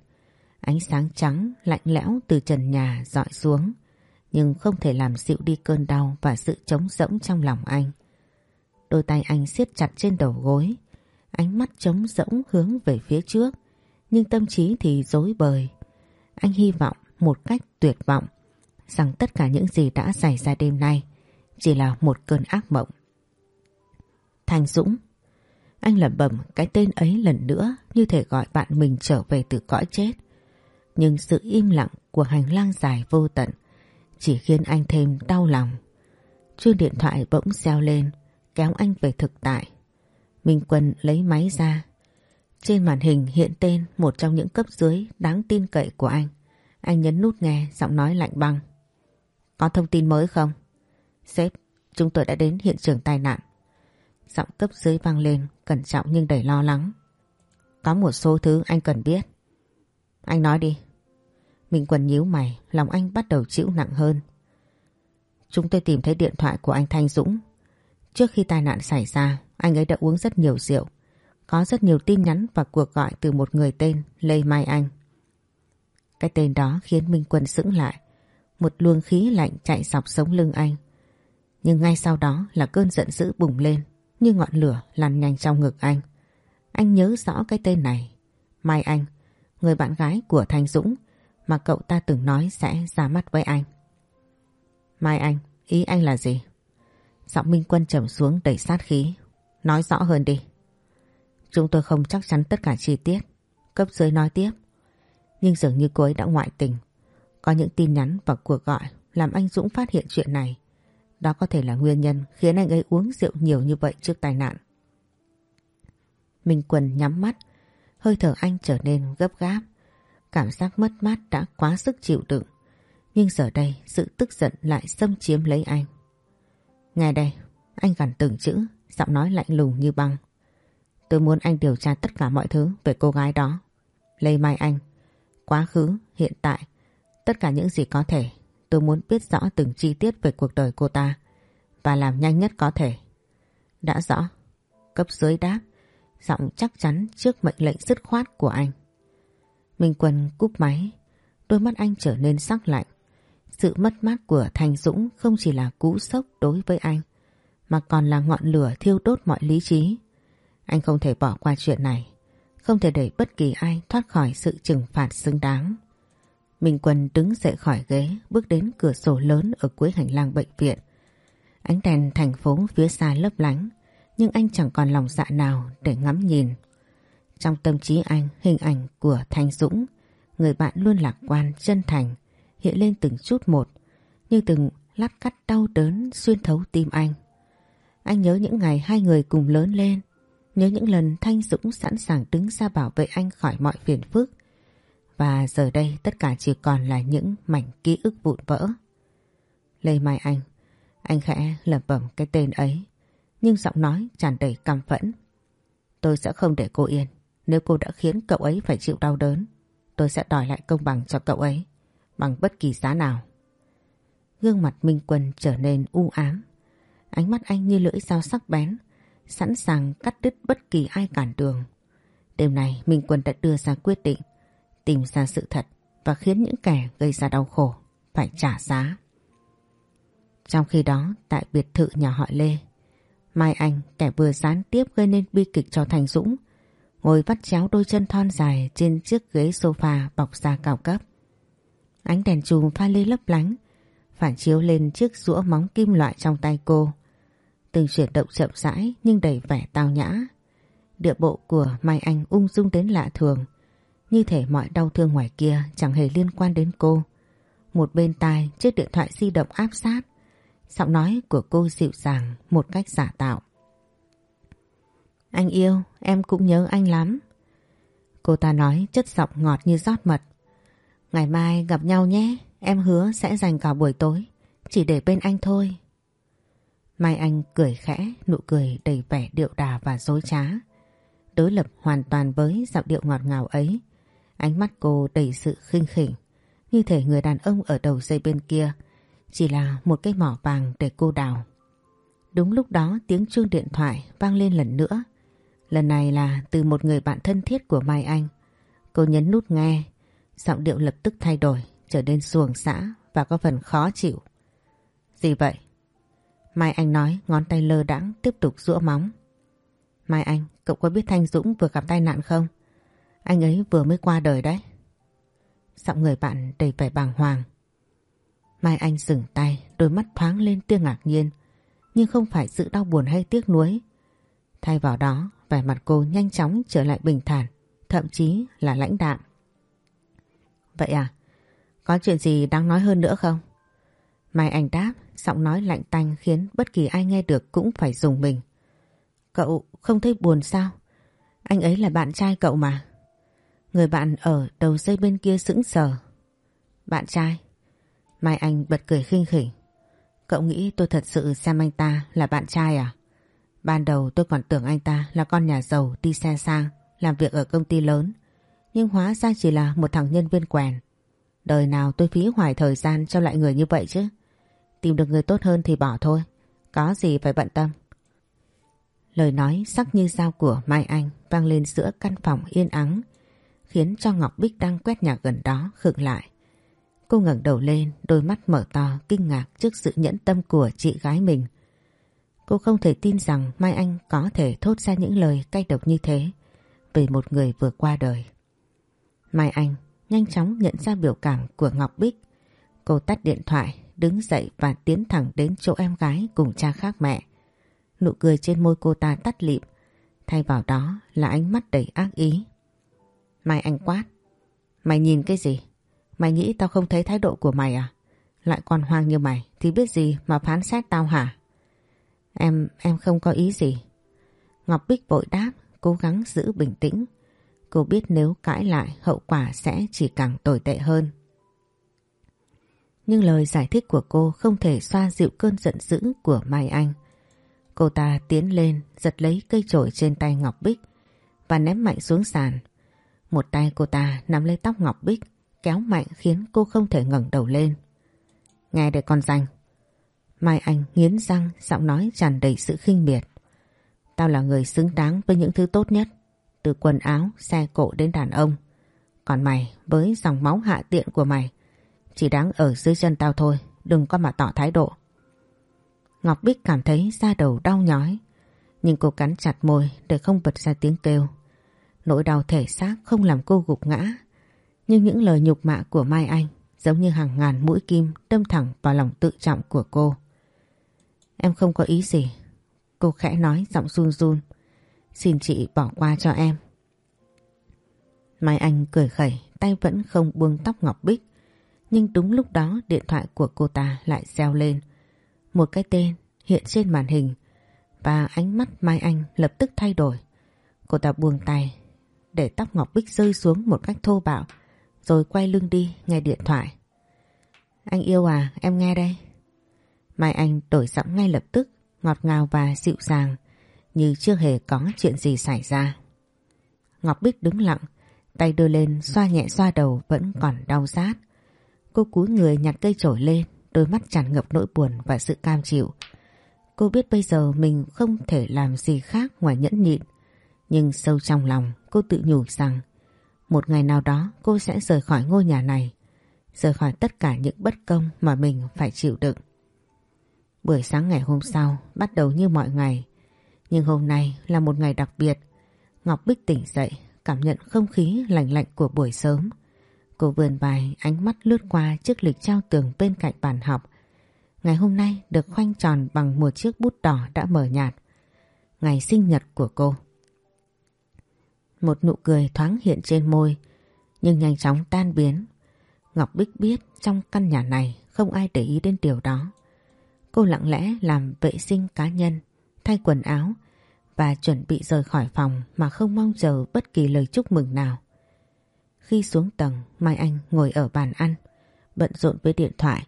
Ánh sáng trắng lạnh lẽo từ trần nhà dọi xuống nhưng không thể làm dịu đi cơn đau và sự trống rỗng trong lòng anh. Đôi tay anh siết chặt trên đầu gối, ánh mắt trống rỗng hướng về phía trước, nhưng tâm trí thì dối bời. Anh hy vọng một cách tuyệt vọng rằng tất cả những gì đã xảy ra đêm nay chỉ là một cơn ác mộng. Thành Dũng Anh lẩm bẩm cái tên ấy lần nữa như thể gọi bạn mình trở về từ cõi chết. Nhưng sự im lặng của hành lang dài vô tận chỉ khiến anh thêm đau lòng. Chuông điện thoại bỗng reo lên, kéo anh về thực tại. Minh Quân lấy máy ra. Trên màn hình hiện tên một trong những cấp dưới đáng tin cậy của anh. Anh nhấn nút nghe, giọng nói lạnh băng. Có thông tin mới không? Sếp, chúng tôi đã đến hiện trường tai nạn. Giọng cấp dưới vang lên, cẩn trọng nhưng đầy lo lắng. Có một số thứ anh cần biết. Anh nói đi. Minh Quân nhíu mày, lòng anh bắt đầu chịu nặng hơn. Chúng tôi tìm thấy điện thoại của anh Thanh Dũng. Trước khi tai nạn xảy ra, anh ấy đã uống rất nhiều rượu. Có rất nhiều tin nhắn và cuộc gọi từ một người tên Lê Mai Anh. Cái tên đó khiến Minh Quân sững lại. Một luồng khí lạnh chạy dọc sống lưng anh. Nhưng ngay sau đó là cơn giận dữ bùng lên như ngọn lửa lan nhanh trong ngực anh. Anh nhớ rõ cái tên này. Mai Anh, người bạn gái của Thanh Dũng mà cậu ta từng nói sẽ ra mắt với anh. Mai Anh, ý anh là gì? Giọng Minh Quân trầm xuống đầy sát khí. Nói rõ hơn đi. Chúng tôi không chắc chắn tất cả chi tiết. Cấp dưới nói tiếp. Nhưng dường như cô ấy đã ngoại tình. Có những tin nhắn và cuộc gọi làm anh Dũng phát hiện chuyện này. Đó có thể là nguyên nhân khiến anh ấy uống rượu nhiều như vậy trước tai nạn. Minh Quân nhắm mắt, hơi thở anh trở nên gấp gáp. Cảm giác mất mát đã quá sức chịu đựng. Nhưng giờ đây sự tức giận lại xâm chiếm lấy anh. Nghe đây, anh gằn từng chữ, giọng nói lạnh lùng như băng. Tôi muốn anh điều tra tất cả mọi thứ về cô gái đó. lấy Mai Anh, quá khứ, hiện tại, tất cả những gì có thể. Tôi muốn biết rõ từng chi tiết về cuộc đời cô ta và làm nhanh nhất có thể. Đã rõ, cấp dưới đáp, giọng chắc chắn trước mệnh lệnh dứt khoát của anh. Minh Quân cúp máy, đôi mắt anh trở nên sắc lạnh. Sự mất mát của Thành Dũng không chỉ là cú sốc đối với anh, mà còn là ngọn lửa thiêu đốt mọi lý trí. Anh không thể bỏ qua chuyện này, không thể để bất kỳ ai thoát khỏi sự trừng phạt xứng đáng. Minh Quân đứng dậy khỏi ghế, bước đến cửa sổ lớn ở cuối hành lang bệnh viện. Ánh đèn thành phố phía xa lấp lánh, nhưng anh chẳng còn lòng dạ nào để ngắm nhìn. Trong tâm trí anh, hình ảnh của Thanh Dũng, người bạn luôn lạc quan, chân thành, hiện lên từng chút một, như từng lát cắt đau đớn xuyên thấu tim anh. Anh nhớ những ngày hai người cùng lớn lên, nhớ những lần Thanh Dũng sẵn sàng đứng ra bảo vệ anh khỏi mọi phiền phức. Và giờ đây tất cả chỉ còn là những mảnh ký ức vụn vỡ. Lê Mai Anh, anh khẽ lẩm bẩm cái tên ấy, nhưng giọng nói tràn đầy căm phẫn. Tôi sẽ không để cô yên. Nếu cô đã khiến cậu ấy phải chịu đau đớn, tôi sẽ đòi lại công bằng cho cậu ấy, bằng bất kỳ giá nào. Gương mặt Minh Quân trở nên u ám. Ánh mắt anh như lưỡi dao sắc bén, sẵn sàng cắt đứt bất kỳ ai cản đường. Đêm này Minh Quân đã đưa ra quyết định tìm ra sự thật và khiến những kẻ gây ra đau khổ phải trả giá. Trong khi đó tại biệt thự nhà họ Lê Mai Anh kẻ vừa gián tiếp gây nên bi kịch cho Thành Dũng ngồi vắt chéo đôi chân thon dài trên chiếc ghế sofa bọc da cao cấp. Ánh đèn chùm pha lê lấp lánh, phản chiếu lên chiếc rũa móng kim loại trong tay cô. Từng chuyển động chậm rãi nhưng đầy vẻ tao nhã. Địa bộ của Mai Anh ung dung đến lạ thường. Như thể mọi đau thương ngoài kia chẳng hề liên quan đến cô. Một bên tai chiếc điện thoại di động áp sát. Giọng nói của cô dịu dàng một cách giả tạo. Anh yêu, em cũng nhớ anh lắm. Cô ta nói chất giọng ngọt như rót mật. Ngày mai gặp nhau nhé, em hứa sẽ dành cả buổi tối, chỉ để bên anh thôi. Mai Anh cười khẽ, nụ cười đầy vẻ điệu đà và dối trá. Đối lập hoàn toàn với giọng điệu ngọt ngào ấy. Ánh mắt cô đầy sự khinh khỉnh, như thể người đàn ông ở đầu dây bên kia chỉ là một cái mỏ vàng để cô đào. Đúng lúc đó tiếng chuông điện thoại vang lên lần nữa. Lần này là từ một người bạn thân thiết của Mai Anh. Cô nhấn nút nghe, giọng điệu lập tức thay đổi, trở nên xuồng xã và có phần khó chịu. Gì vậy? Mai Anh nói ngón tay lơ đãng tiếp tục rũa móng. Mai Anh, cậu có biết Thanh Dũng vừa gặp tai nạn không? Anh ấy vừa mới qua đời đấy. Giọng người bạn đầy vẻ bàng hoàng. Mai Anh dừng tay, đôi mắt thoáng lên tia ngạc nhiên, nhưng không phải sự đau buồn hay tiếc nuối. Thay vào đó, vẻ mặt cô nhanh chóng trở lại bình thản, thậm chí là lãnh đạm. Vậy à? Có chuyện gì đáng nói hơn nữa không? Mai Anh đáp, giọng nói lạnh tanh khiến bất kỳ ai nghe được cũng phải dùng mình. Cậu không thấy buồn sao? Anh ấy là bạn trai cậu mà. Người bạn ở đầu dây bên kia sững sờ. Bạn trai? Mai Anh bật cười khinh khỉnh. Cậu nghĩ tôi thật sự xem anh ta là bạn trai à? Ban đầu tôi còn tưởng anh ta là con nhà giàu đi xe sang, làm việc ở công ty lớn. Nhưng hóa ra chỉ là một thằng nhân viên quèn. Đời nào tôi phí hoài thời gian cho lại người như vậy chứ. Tìm được người tốt hơn thì bỏ thôi. Có gì phải bận tâm. Lời nói sắc như dao của Mai Anh vang lên giữa căn phòng yên ắng, khiến cho Ngọc Bích đang quét nhà gần đó khựng lại. Cô ngẩng đầu lên, đôi mắt mở to, kinh ngạc trước sự nhẫn tâm của chị gái mình. Cô không thể tin rằng Mai Anh có thể thốt ra những lời cay độc như thế về một người vừa qua đời. Mai Anh nhanh chóng nhận ra biểu cảm của Ngọc Bích. Cô tắt điện thoại, đứng dậy và tiến thẳng đến chỗ em gái cùng cha khác mẹ. Nụ cười trên môi cô ta tắt lịm, thay vào đó là ánh mắt đầy ác ý. Mai Anh quát, mày nhìn cái gì? Mày nghĩ tao không thấy thái độ của mày à? Lại còn hoang như mày thì biết gì mà phán xét tao hả? Em, em không có ý gì. Ngọc Bích vội đáp, cố gắng giữ bình tĩnh. Cô biết nếu cãi lại hậu quả sẽ chỉ càng tồi tệ hơn. Nhưng lời giải thích của cô không thể xoa dịu cơn giận dữ của Mai Anh. Cô ta tiến lên giật lấy cây chổi trên tay Ngọc Bích và ném mạnh xuống sàn. Một tay cô ta nắm lấy tóc Ngọc Bích kéo mạnh khiến cô không thể ngẩng đầu lên. Nghe để con danh. Mai Anh nghiến răng giọng nói tràn đầy sự khinh miệt. Tao là người xứng đáng với những thứ tốt nhất. Từ quần áo, xe cộ đến đàn ông. Còn mày với dòng máu hạ tiện của mày chỉ đáng ở dưới chân tao thôi. Đừng có mà tỏ thái độ. Ngọc Bích cảm thấy da đầu đau nhói. Nhưng cô cắn chặt môi để không bật ra tiếng kêu. Nỗi đau thể xác không làm cô gục ngã nhưng những lời nhục mạ của Mai Anh giống như hàng ngàn mũi kim đâm thẳng vào lòng tự trọng của cô. Em không có ý gì. Cô khẽ nói giọng run run. Xin chị bỏ qua cho em. Mai Anh cười khẩy, tay vẫn không buông tóc Ngọc Bích. Nhưng đúng lúc đó điện thoại của cô ta lại reo lên. Một cái tên hiện trên màn hình và ánh mắt Mai Anh lập tức thay đổi. Cô ta buông tay để tóc Ngọc Bích rơi xuống một cách thô bạo rồi quay lưng đi nghe điện thoại. Anh yêu à, em nghe đây. Mai Anh đổi giọng ngay lập tức, ngọt ngào và dịu dàng, như chưa hề có chuyện gì xảy ra. Ngọc Bích đứng lặng, tay đưa lên xoa nhẹ xoa đầu vẫn còn đau rát. Cô cúi người nhặt cây trổi lên, đôi mắt tràn ngập nỗi buồn và sự cam chịu. Cô biết bây giờ mình không thể làm gì khác ngoài nhẫn nhịn, Nhưng sâu trong lòng cô tự nhủ rằng một ngày nào đó cô sẽ rời khỏi ngôi nhà này, rời khỏi tất cả những bất công mà mình phải chịu đựng. Buổi sáng ngày hôm sau bắt đầu như mọi ngày, nhưng hôm nay là một ngày đặc biệt. Ngọc Bích tỉnh dậy, cảm nhận không khí lạnh lạnh của buổi sớm. Cô vườn bài ánh mắt lướt qua chiếc lịch trao tường bên cạnh bàn học. Ngày hôm nay được khoanh tròn bằng một chiếc bút đỏ đã mở nhạt. Ngày sinh nhật của cô. Một nụ cười thoáng hiện trên môi nhưng nhanh chóng tan biến. Ngọc Bích biết trong căn nhà này không ai để ý đến điều đó. Cô lặng lẽ làm vệ sinh cá nhân, thay quần áo và chuẩn bị rời khỏi phòng mà không mong chờ bất kỳ lời chúc mừng nào. Khi xuống tầng, Mai Anh ngồi ở bàn ăn, bận rộn với điện thoại.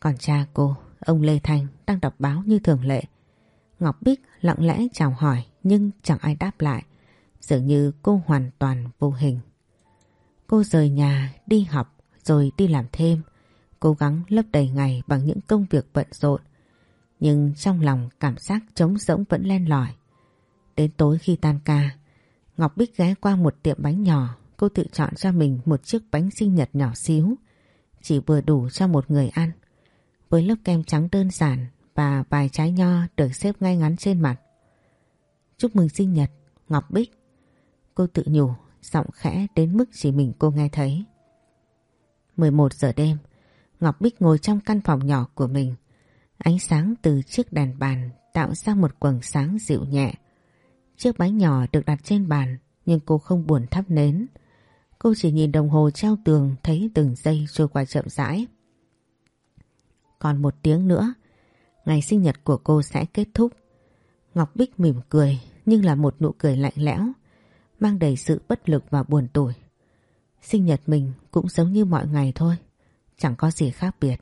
Còn cha cô, ông Lê Thanh đang đọc báo như thường lệ. Ngọc Bích lặng lẽ chào hỏi nhưng chẳng ai đáp lại. Dường như cô hoàn toàn vô hình. Cô rời nhà, đi học rồi đi làm thêm, cố gắng lấp đầy ngày bằng những công việc bận rộn. Nhưng trong lòng cảm giác trống rỗng vẫn len lỏi. Đến tối khi tan ca, Ngọc Bích ghé qua một tiệm bánh nhỏ, cô tự chọn cho mình một chiếc bánh sinh nhật nhỏ xíu, chỉ vừa đủ cho một người ăn. Với lớp kem trắng đơn giản và vài trái nho được xếp ngay ngắn trên mặt. Chúc mừng sinh nhật, Ngọc Bích. Cô tự nhủ, giọng khẽ đến mức chỉ mình cô nghe thấy. 11 giờ đêm, Ngọc Bích ngồi trong căn phòng nhỏ của mình. Ánh sáng từ chiếc đèn bàn tạo ra một quầng sáng dịu nhẹ. Chiếc bánh nhỏ được đặt trên bàn nhưng cô không buồn thắp nến. Cô chỉ nhìn đồng hồ treo tường thấy từng giây trôi qua chậm rãi. Còn một tiếng nữa, ngày sinh nhật của cô sẽ kết thúc. Ngọc Bích mỉm cười nhưng là một nụ cười lạnh lẽo, mang đầy sự bất lực và buồn tủi. Sinh nhật mình cũng giống như mọi ngày thôi, chẳng có gì khác biệt.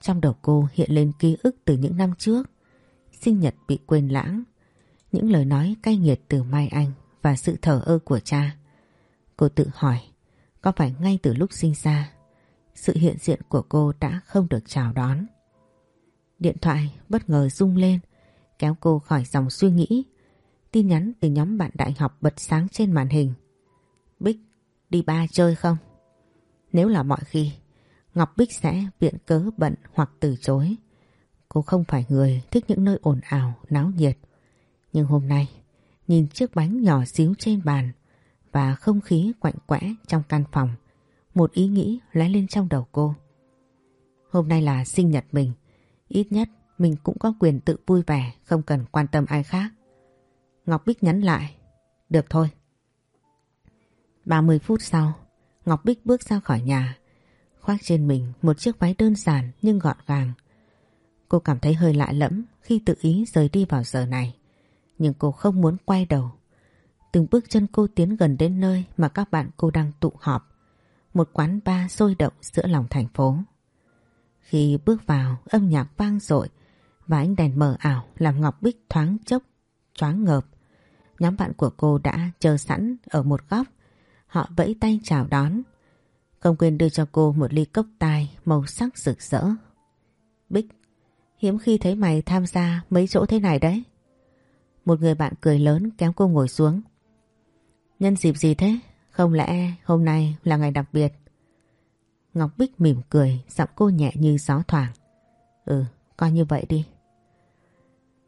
Trong đầu cô hiện lên ký ức từ những năm trước, sinh nhật bị quên lãng, những lời nói cay nghiệt từ Mai Anh và sự thờ ơ của cha. Cô tự hỏi, có phải ngay từ lúc sinh ra, sự hiện diện của cô đã không được chào đón. Điện thoại bất ngờ rung lên, kéo cô khỏi dòng suy nghĩ. Tin nhắn từ nhóm bạn đại học bật sáng trên màn hình. Bích, đi ba chơi không? Nếu là mọi khi, Ngọc Bích sẽ viện cớ bận hoặc từ chối. Cô không phải người thích những nơi ồn ào, náo nhiệt. Nhưng hôm nay, nhìn chiếc bánh nhỏ xíu trên bàn và không khí quạnh quẽ trong căn phòng, một ý nghĩ lóe lên trong đầu cô. Hôm nay là sinh nhật mình, ít nhất mình cũng có quyền tự vui vẻ, không cần quan tâm ai khác. Ngọc Bích nhắn lại, được thôi. 30 phút sau, Ngọc Bích bước ra khỏi nhà, khoác trên mình một chiếc váy đơn giản nhưng gọn gàng. Cô cảm thấy hơi lạ lẫm khi tự ý rời đi vào giờ này, nhưng cô không muốn quay đầu. Từng bước chân cô tiến gần đến nơi mà các bạn cô đang tụ họp, một quán bar sôi động giữa lòng thành phố. Khi bước vào, âm nhạc vang dội và ánh đèn mờ ảo làm Ngọc Bích thoáng chốc, choáng ngợp. Nhóm bạn của cô đã chờ sẵn ở một góc Họ vẫy tay chào đón. Không quên đưa cho cô một ly cốc tai màu sắc rực rỡ. Bích, hiếm khi thấy mày tham gia mấy chỗ thế này đấy. Một người bạn cười lớn kéo cô ngồi xuống. Nhân dịp gì thế? Không lẽ hôm nay là ngày đặc biệt? Ngọc Bích mỉm cười, giọng cô nhẹ như gió thoảng. Ừ, coi như vậy đi.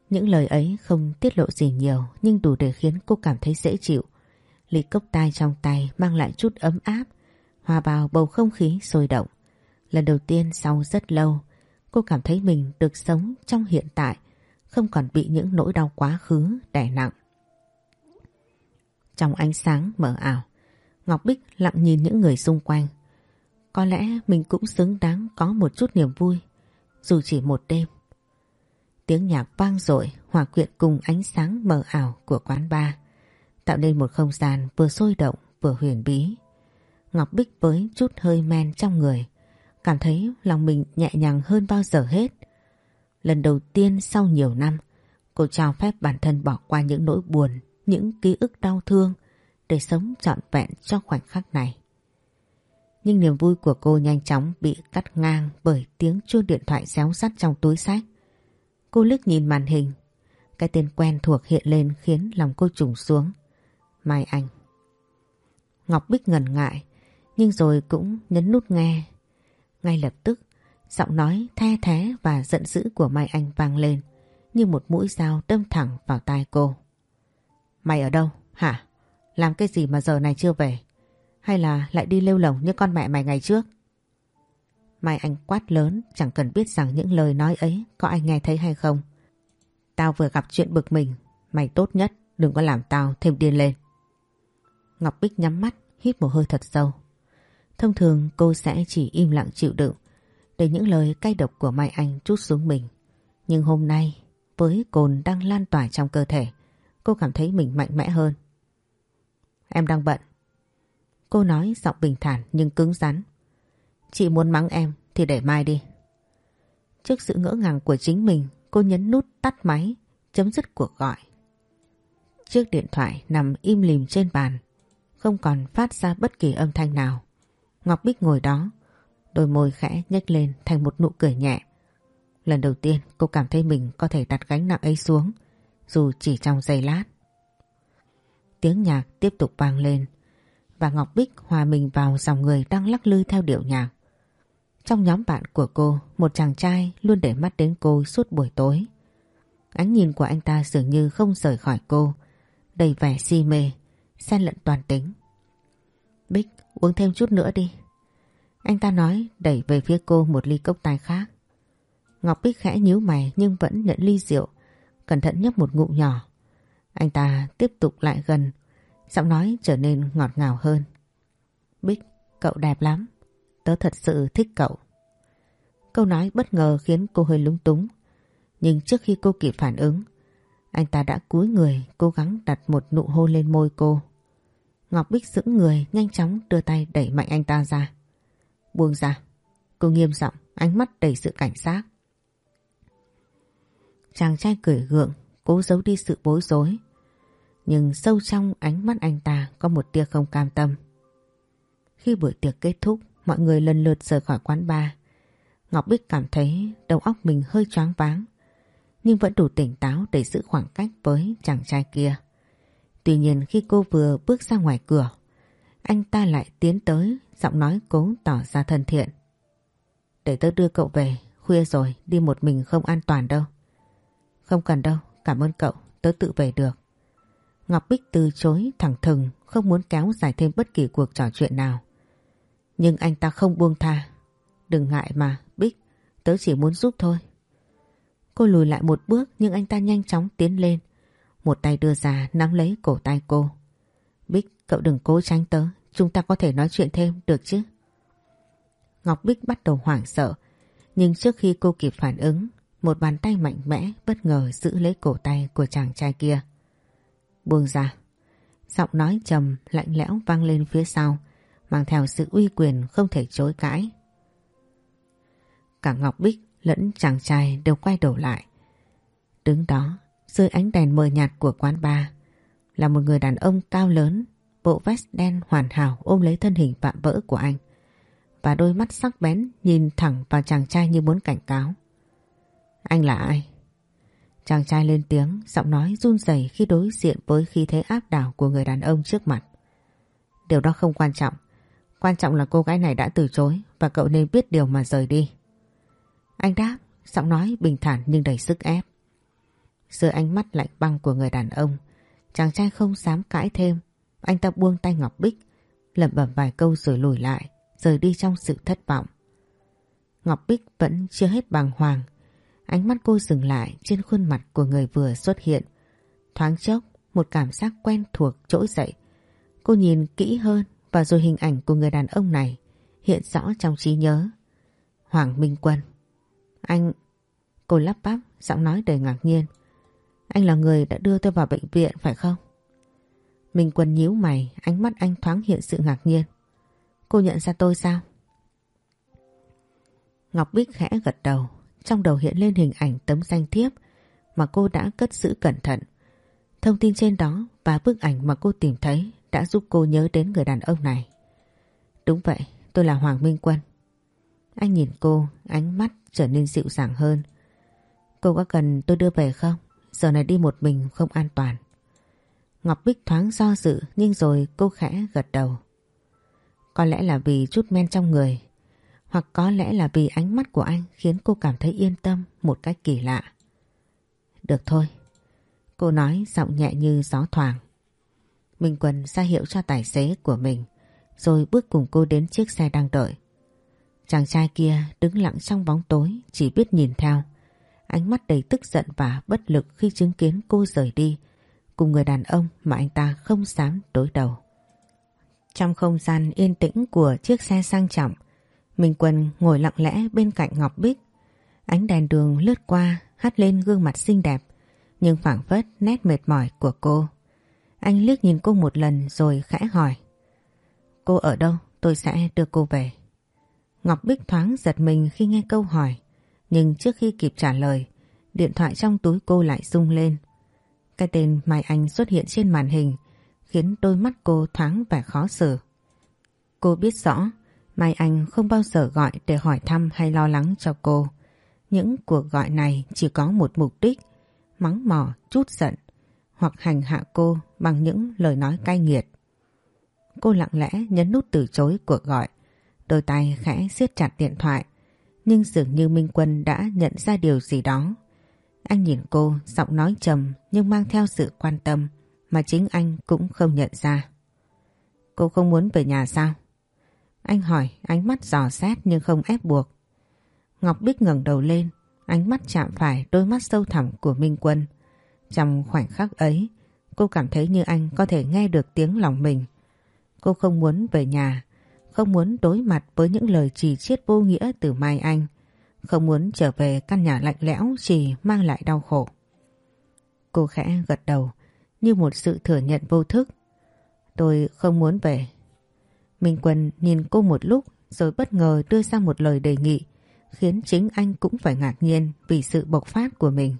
Những lời ấy không tiết lộ gì nhiều nhưng đủ để khiến cô cảm thấy dễ chịu. Ly cốc tai trong tay mang lại chút ấm áp, hòa vào bầu không khí sôi động. Lần đầu tiên sau rất lâu, cô cảm thấy mình được sống trong hiện tại, không còn bị những nỗi đau quá khứ đè nặng. Trong ánh sáng mờ ảo, Ngọc Bích lặng nhìn những người xung quanh. Có lẽ mình cũng xứng đáng có một chút niềm vui, dù chỉ một đêm. Tiếng nhạc vang dội hòa quyện cùng ánh sáng mờ ảo của quán bar tạo nên một không gian vừa sôi động vừa huyền bí. Ngọc Bích với chút hơi men trong người, cảm thấy lòng mình nhẹ nhàng hơn bao giờ hết. Lần đầu tiên sau nhiều năm, cô cho phép bản thân bỏ qua những nỗi buồn, những ký ức đau thương để sống trọn vẹn cho khoảnh khắc này. Nhưng niềm vui của cô nhanh chóng bị cắt ngang bởi tiếng chuông điện thoại réo sắt trong túi sách. Cô lướt nhìn màn hình, Cái tên quen thuộc hiện lên khiến lòng cô trùng xuống. Mai Anh. Ngọc Bích ngần ngại, nhưng rồi cũng nhấn nút nghe. Ngay lập tức, giọng nói the thế và giận dữ của Mai Anh vang lên như một mũi dao đâm thẳng vào tai cô. Mày ở đâu? Hả? Làm cái gì mà giờ này chưa về? Hay là lại đi lêu lồng như con mẹ mày ngày trước? Mai Anh quát lớn chẳng cần biết rằng những lời nói ấy có ai nghe thấy hay không. Tao vừa gặp chuyện bực mình, mày tốt nhất đừng có làm tao thêm điên lên. Ngọc Bích nhắm mắt, hít một hơi thật sâu. Thông thường cô sẽ chỉ im lặng chịu đựng để những lời cay độc của Mai Anh trút xuống mình. Nhưng hôm nay, với cồn đang lan tỏa trong cơ thể, cô cảm thấy mình mạnh mẽ hơn. Em đang bận. Cô nói giọng bình thản nhưng cứng rắn. Chị muốn mắng em thì để mai đi. Trước sự ngỡ ngàng của chính mình, cô nhấn nút tắt máy, chấm dứt cuộc gọi. Chiếc điện thoại nằm im lìm trên bàn, không còn phát ra bất kỳ âm thanh nào. Ngọc Bích ngồi đó, đôi môi khẽ nhếch lên thành một nụ cười nhẹ. Lần đầu tiên cô cảm thấy mình có thể đặt gánh nặng ấy xuống, dù chỉ trong giây lát. Tiếng nhạc tiếp tục vang lên và Ngọc Bích hòa mình vào dòng người đang lắc lư theo điệu nhạc. Trong nhóm bạn của cô, một chàng trai luôn để mắt đến cô suốt buổi tối. Ánh nhìn của anh ta dường như không rời khỏi cô, đầy vẻ si mê, xen lẫn toàn tính. Bích, uống thêm chút nữa đi. Anh ta nói đẩy về phía cô một ly cốc tai khác. Ngọc Bích khẽ nhíu mày nhưng vẫn nhận ly rượu, cẩn thận nhấp một ngụm nhỏ. Anh ta tiếp tục lại gần, giọng nói trở nên ngọt ngào hơn. Bích, cậu đẹp lắm. Tớ thật sự thích cậu. Câu nói bất ngờ khiến cô hơi lung túng. Nhưng trước khi cô kịp phản ứng, anh ta đã cúi người cố gắng đặt một nụ hôn lên môi cô. Ngọc Bích sững người nhanh chóng đưa tay đẩy mạnh anh ta ra. Buông ra. Cô nghiêm giọng ánh mắt đầy sự cảnh giác. Chàng trai cười gượng cố giấu đi sự bối rối. Nhưng sâu trong ánh mắt anh ta có một tia không cam tâm. Khi buổi tiệc kết thúc, mọi người lần lượt rời khỏi quán bar. Ngọc Bích cảm thấy đầu óc mình hơi choáng váng, nhưng vẫn đủ tỉnh táo để giữ khoảng cách với chàng trai kia. Tuy nhiên khi cô vừa bước ra ngoài cửa, anh ta lại tiến tới, giọng nói cố tỏ ra thân thiện. Để tớ đưa cậu về, khuya rồi, đi một mình không an toàn đâu. Không cần đâu, cảm ơn cậu, tớ tự về được. Ngọc Bích từ chối thẳng thừng, không muốn kéo dài thêm bất kỳ cuộc trò chuyện nào. Nhưng anh ta không buông tha. Đừng ngại mà, Bích, tớ chỉ muốn giúp thôi. Cô lùi lại một bước nhưng anh ta nhanh chóng tiến lên. Một tay đưa ra nắm lấy cổ tay cô. Bích, cậu đừng cố tránh tớ, chúng ta có thể nói chuyện thêm được chứ? Ngọc Bích bắt đầu hoảng sợ, nhưng trước khi cô kịp phản ứng, một bàn tay mạnh mẽ bất ngờ giữ lấy cổ tay của chàng trai kia. Buông ra. Giọng nói trầm lạnh lẽo vang lên phía sau, mang theo sự uy quyền không thể chối cãi. Cả Ngọc Bích lẫn chàng trai đều quay đầu lại. Đứng đó, dưới ánh đèn mờ nhạt của quán bar, là một người đàn ông cao lớn, bộ vest đen hoàn hảo ôm lấy thân hình vạm vỡ của anh và đôi mắt sắc bén nhìn thẳng vào chàng trai như muốn cảnh cáo. Anh là ai? Chàng trai lên tiếng, giọng nói run rẩy khi đối diện với khí thế áp đảo của người đàn ông trước mặt. Điều đó không quan trọng. Quan trọng là cô gái này đã từ chối và cậu nên biết điều mà rời đi. Anh đáp, giọng nói bình thản nhưng đầy sức ép. Giữa ánh mắt lạnh băng của người đàn ông, chàng trai không dám cãi thêm. Anh ta buông tay Ngọc Bích, lẩm bẩm vài câu rồi lùi lại, rời đi trong sự thất vọng. Ngọc Bích vẫn chưa hết bàng hoàng Ánh mắt cô dừng lại trên khuôn mặt của người vừa xuất hiện. Thoáng chốc, một cảm giác quen thuộc trỗi dậy. Cô nhìn kỹ hơn và rồi hình ảnh của người đàn ông này hiện rõ trong trí nhớ. Hoàng Minh Quân. Anh... Cô lắp bắp, giọng nói đầy ngạc nhiên. Anh là người đã đưa tôi vào bệnh viện phải không? Minh Quân nhíu mày, ánh mắt anh thoáng hiện sự ngạc nhiên. Cô nhận ra tôi sao? Ngọc Bích khẽ gật đầu, trong đầu hiện lên hình ảnh tấm danh thiếp mà cô đã cất giữ cẩn thận. Thông tin trên đó và bức ảnh mà cô tìm thấy đã giúp cô nhớ đến người đàn ông này. Đúng vậy, tôi là Hoàng Minh Quân. Anh nhìn cô, ánh mắt trở nên dịu dàng hơn. Cô có cần tôi đưa về không? giờ này đi một mình không an toàn. Ngọc Bích thoáng do dự nhưng rồi cô khẽ gật đầu. Có lẽ là vì chút men trong người hoặc có lẽ là vì ánh mắt của anh khiến cô cảm thấy yên tâm một cách kỳ lạ. Được thôi. Cô nói giọng nhẹ như gió thoảng. Minh Quân ra hiệu cho tài xế của mình, rồi bước cùng cô đến chiếc xe đang đợi. Chàng trai kia đứng lặng trong bóng tối, chỉ biết nhìn theo. Ánh mắt đầy tức giận và bất lực khi chứng kiến cô rời đi, cùng người đàn ông mà anh ta không dám đối đầu. Trong không gian yên tĩnh của chiếc xe sang trọng, Minh Quân ngồi lặng lẽ bên cạnh Ngọc Bích. Ánh đèn đường lướt qua, hắt lên gương mặt xinh đẹp, nhưng phảng phất nét mệt mỏi của cô. Anh liếc nhìn cô một lần rồi khẽ hỏi. Cô ở đâu? Tôi sẽ đưa cô về. Ngọc Bích thoáng giật mình khi nghe câu hỏi nhưng trước khi kịp trả lời điện thoại trong túi cô lại rung lên. Cái tên Mai Anh xuất hiện trên màn hình khiến đôi mắt cô thoáng vẻ khó xử. Cô biết rõ Mai Anh không bao giờ gọi để hỏi thăm hay lo lắng cho cô. Những cuộc gọi này chỉ có một mục đích, mắng mỏ, chút giận hoặc hành hạ cô bằng những lời nói cay nghiệt. Cô lặng lẽ nhấn nút từ chối cuộc gọi, đôi tay khẽ siết chặt điện thoại, nhưng dường như Minh Quân đã nhận ra điều gì đó. Anh nhìn cô, giọng nói trầm nhưng mang theo sự quan tâm mà chính anh cũng không nhận ra. Cô không muốn về nhà sao? Anh hỏi ánh mắt dò xét nhưng không ép buộc. Ngọc Bích ngẩng đầu lên, ánh mắt chạm phải đôi mắt sâu thẳm của Minh Quân. Trong khoảnh khắc ấy, cô cảm thấy như anh có thể nghe được tiếng lòng mình. Cô không muốn về nhà, không muốn đối mặt với những lời chỉ chiết vô nghĩa từ Mai Anh, không muốn trở về căn nhà lạnh lẽo chỉ mang lại đau khổ. Cô khẽ gật đầu như một sự thừa nhận vô thức. Tôi không muốn về, Minh Quân nhìn cô một lúc rồi bất ngờ đưa ra một lời đề nghị khiến chính anh cũng phải ngạc nhiên vì sự bộc phát của mình.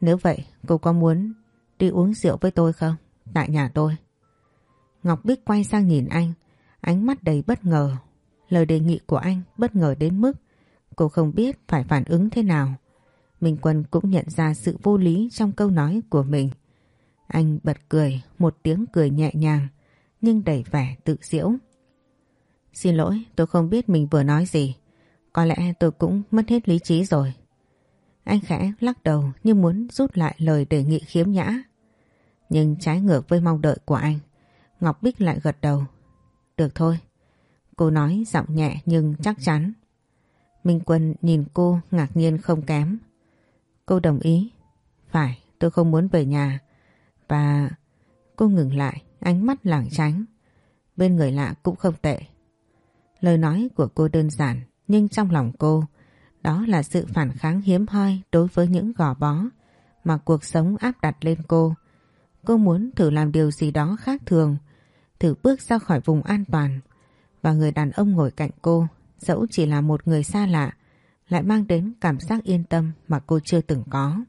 Nếu vậy cô có muốn đi uống rượu với tôi không? Tại nhà tôi. Ngọc Bích quay sang nhìn anh, ánh mắt đầy bất ngờ. Lời đề nghị của anh bất ngờ đến mức cô không biết phải phản ứng thế nào. Minh Quân cũng nhận ra sự vô lý trong câu nói của mình. Anh bật cười, một tiếng cười nhẹ nhàng nhưng đầy vẻ tự diễu. Xin lỗi, tôi không biết mình vừa nói gì. Có lẽ tôi cũng mất hết lý trí rồi. Anh khẽ lắc đầu như muốn rút lại lời đề nghị khiếm nhã. Nhưng trái ngược với mong đợi của anh, Ngọc Bích lại gật đầu. Được thôi. Cô nói giọng nhẹ nhưng chắc chắn. Minh Quân nhìn cô ngạc nhiên không kém. Cô đồng ý. Phải, tôi không muốn về nhà. Và cô ngừng lại, ánh mắt lảng tránh. Bên người lạ cũng không tệ. Lời nói của cô đơn giản nhưng trong lòng cô đó là sự phản kháng hiếm hoi đối với những gò bó mà cuộc sống áp đặt lên cô. Cô muốn thử làm điều gì đó khác thường, thử bước ra khỏi vùng an toàn và người đàn ông ngồi cạnh cô dẫu chỉ là một người xa lạ lại mang đến cảm giác yên tâm mà cô chưa từng có.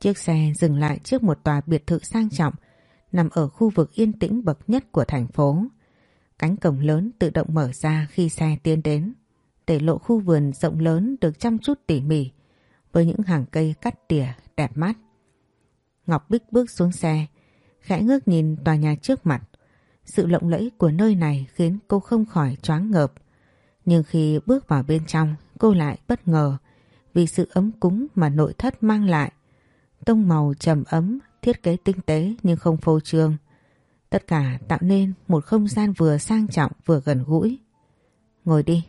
Chiếc xe dừng lại trước một tòa biệt thự sang trọng nằm ở khu vực yên tĩnh bậc nhất của thành phố. Cánh cổng lớn tự động mở ra khi xe tiến đến, để lộ khu vườn rộng lớn được chăm chút tỉ mỉ với những hàng cây cắt tỉa đẹp mắt. Ngọc Bích bước xuống xe, khẽ ngước nhìn tòa nhà trước mặt. Sự lộng lẫy của nơi này khiến cô không khỏi choáng ngợp. Nhưng khi bước vào bên trong, cô lại bất ngờ vì sự ấm cúng mà nội thất mang lại. Tông màu trầm ấm, thiết kế tinh tế nhưng không phô trương. Tất cả tạo nên một không gian vừa sang trọng vừa gần gũi. Ngồi đi.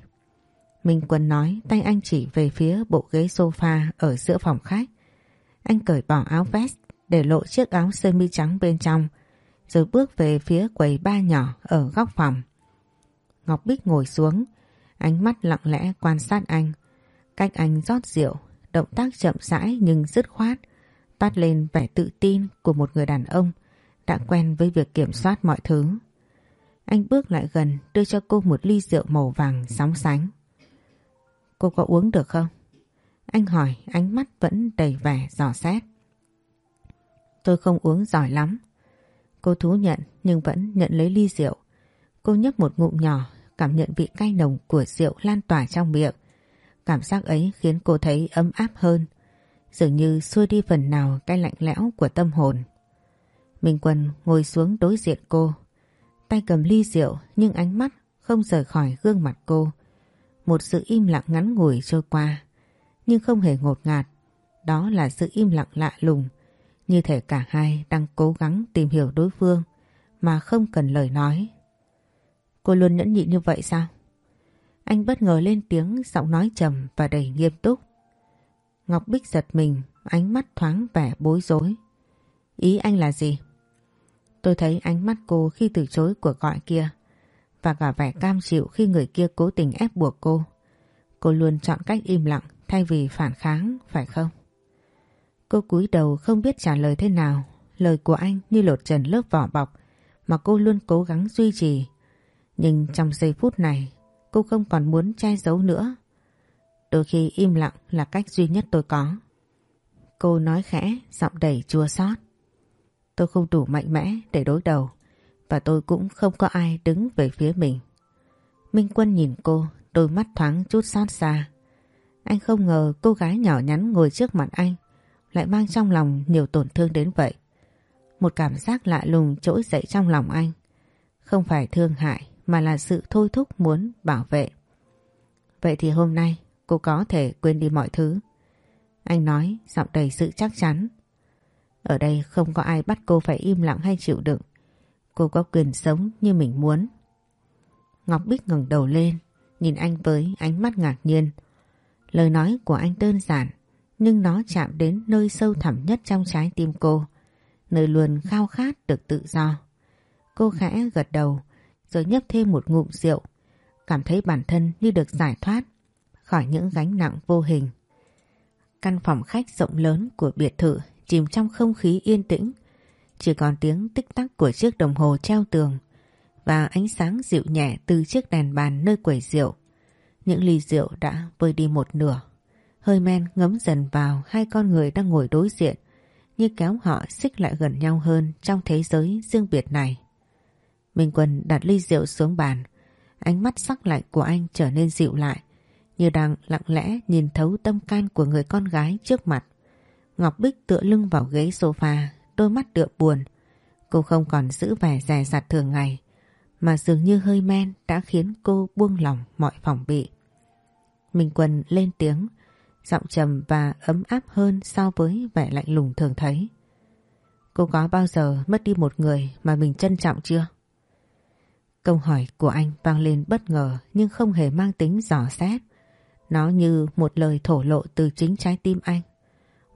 Minh Quân nói tay anh chỉ về phía bộ ghế sofa ở giữa phòng khách. Anh cởi bỏ áo vest để lộ chiếc áo sơ mi trắng bên trong rồi bước về phía quầy ba nhỏ ở góc phòng. Ngọc Bích ngồi xuống, ánh mắt lặng lẽ quan sát anh. Cách anh rót rượu, động tác chậm rãi nhưng dứt khoát, toát lên vẻ tự tin của một người đàn ông đã quen với việc kiểm soát mọi thứ. Anh bước lại gần đưa cho cô một ly rượu màu vàng sóng sánh. Cô có uống được không? Anh hỏi ánh mắt vẫn đầy vẻ dò xét. Tôi không uống giỏi lắm. Cô thú nhận nhưng vẫn nhận lấy ly rượu. Cô nhấp một ngụm nhỏ cảm nhận vị cay nồng của rượu lan tỏa trong miệng. Cảm giác ấy khiến cô thấy ấm áp hơn. dường như xua đi phần nào cái lạnh lẽo của tâm hồn. Minh Quân ngồi xuống đối diện cô, tay cầm ly rượu nhưng ánh mắt không rời khỏi gương mặt cô. Một sự im lặng ngắn ngủi trôi qua, nhưng không hề ngột ngạt. Đó là sự im lặng lạ lùng, như thể cả hai đang cố gắng tìm hiểu đối phương mà không cần lời nói. Cô luôn nhẫn nhịn như vậy sao? Anh bất ngờ lên tiếng giọng nói trầm và đầy nghiêm túc. Ngọc Bích giật mình, ánh mắt thoáng vẻ bối rối. Ý anh là gì? Tôi thấy ánh mắt cô khi từ chối cuộc gọi kia và cả vẻ cam chịu khi người kia cố tình ép buộc cô. Cô luôn chọn cách im lặng thay vì phản kháng, phải không? Cô cúi đầu không biết trả lời thế nào. Lời của anh như lột trần lớp vỏ bọc mà cô luôn cố gắng duy trì. Nhưng trong giây phút này cô không còn muốn che giấu nữa. Đôi khi im lặng là cách duy nhất tôi có. Cô nói khẽ, giọng đầy chua xót. Tôi không đủ mạnh mẽ để đối đầu và tôi cũng không có ai đứng về phía mình. Minh Quân nhìn cô, đôi mắt thoáng chút xót xa. Anh không ngờ cô gái nhỏ nhắn ngồi trước mặt anh lại mang trong lòng nhiều tổn thương đến vậy. Một cảm giác lạ lùng trỗi dậy trong lòng anh. Không phải thương hại mà là sự thôi thúc muốn bảo vệ. Vậy thì hôm nay cô có thể quên đi mọi thứ. Anh nói giọng đầy sự chắc chắn. Ở đây không có ai bắt cô phải im lặng hay chịu đựng. Cô có quyền sống như mình muốn. Ngọc Bích ngẩng đầu lên, nhìn anh với ánh mắt ngạc nhiên. Lời nói của anh đơn giản, nhưng nó chạm đến nơi sâu thẳm nhất trong trái tim cô, nơi luôn khao khát được tự do. Cô khẽ gật đầu, rồi nhấp thêm một ngụm rượu, cảm thấy bản thân như được giải thoát khỏi những gánh nặng vô hình. Căn phòng khách rộng lớn của biệt thự chìm trong không khí yên tĩnh, chỉ còn tiếng tích tắc của chiếc đồng hồ treo tường và ánh sáng dịu nhẹ từ chiếc đèn bàn nơi quầy rượu. Những ly rượu đã vơi đi một nửa. Hơi men ngấm dần vào hai con người đang ngồi đối diện như kéo họ xích lại gần nhau hơn trong thế giới riêng biệt này. Minh Quân đặt ly rượu xuống bàn, ánh mắt sắc lạnh của anh trở nên dịu lại, như đang lặng lẽ nhìn thấu tâm can của người con gái trước mặt. Ngọc Bích tựa lưng vào ghế sofa, đôi mắt tựa buồn. Cô không còn giữ vẻ rè rặt thường ngày, mà dường như hơi men đã khiến cô buông lỏng mọi phòng bị. Minh Quân lên tiếng, giọng trầm và ấm áp hơn so với vẻ lạnh lùng thường thấy. Cô có bao giờ mất đi một người mà mình trân trọng chưa? Câu hỏi của anh vang lên bất ngờ nhưng không hề mang tính dò xét. Nó như một lời thổ lộ từ chính trái tim anh.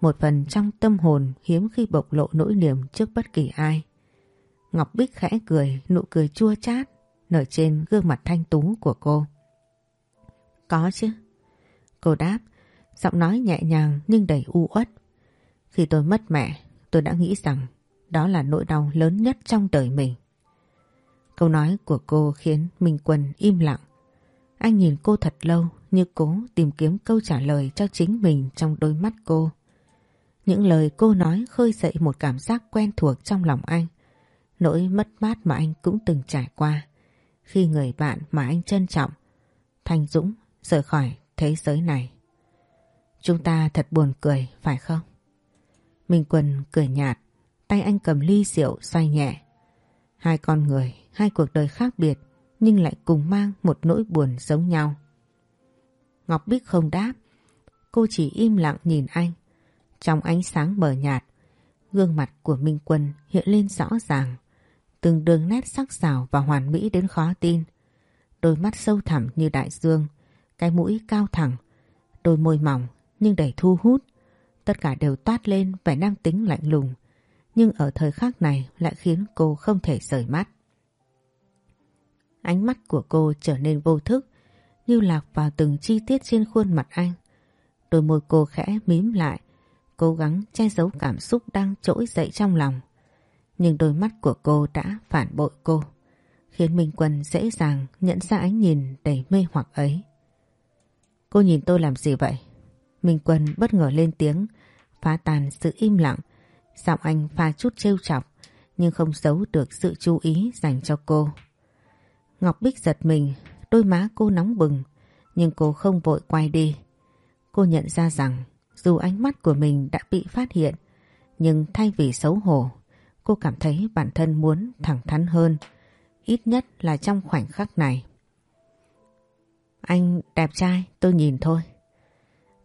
Một phần trong tâm hồn hiếm khi bộc lộ nỗi niềm trước bất kỳ ai. Ngọc Bích khẽ cười, nụ cười chua chát, nở trên gương mặt thanh tú của cô. Có chứ. Cô đáp, giọng nói nhẹ nhàng nhưng đầy u uất. Khi tôi mất mẹ, tôi đã nghĩ rằng đó là nỗi đau lớn nhất trong đời mình. Câu nói của cô khiến Minh Quân im lặng. Anh nhìn cô thật lâu như cố tìm kiếm câu trả lời cho chính mình trong đôi mắt cô. Những lời cô nói khơi dậy một cảm giác quen thuộc trong lòng anh. Nỗi mất mát mà anh cũng từng trải qua. Khi người bạn mà anh trân trọng, Thanh Dũng rời khỏi thế giới này. Chúng ta thật buồn cười, phải không? Minh Quân cười nhạt, tay anh cầm ly rượu xoay nhẹ. Hai con người, hai cuộc đời khác biệt nhưng lại cùng mang một nỗi buồn giống nhau. Ngọc Bích không đáp, cô chỉ im lặng nhìn anh. Trong ánh sáng mờ nhạt, gương mặt của Minh Quân hiện lên rõ ràng, từng đường nét sắc sảo và hoàn mỹ đến khó tin. Đôi mắt sâu thẳm như đại dương, cái mũi cao thẳng, đôi môi mỏng nhưng đầy thu hút. Tất cả đều toát lên vẻ nam tính lạnh lùng, nhưng ở thời khắc này lại khiến cô không thể rời mắt. Ánh mắt của cô trở nên vô thức, như lạc vào từng chi tiết trên khuôn mặt anh. Đôi môi cô khẽ mím lại, cố gắng che giấu cảm xúc đang trỗi dậy trong lòng. Nhưng đôi mắt của cô đã phản bội cô, khiến Minh Quân dễ dàng nhận ra ánh nhìn đầy mê hoặc ấy. Cô nhìn tôi làm gì vậy? Minh Quân bất ngờ lên tiếng, phá tàn sự im lặng. Giọng anh pha chút trêu chọc, nhưng không giấu được sự chú ý dành cho cô. Ngọc Bích giật mình, đôi má cô nóng bừng, nhưng cô không vội quay đi. Cô nhận ra rằng dù ánh mắt của mình đã bị phát hiện, nhưng thay vì xấu hổ, cô cảm thấy bản thân muốn thẳng thắn hơn, ít nhất là trong khoảnh khắc này. Anh đẹp trai, tôi nhìn thôi.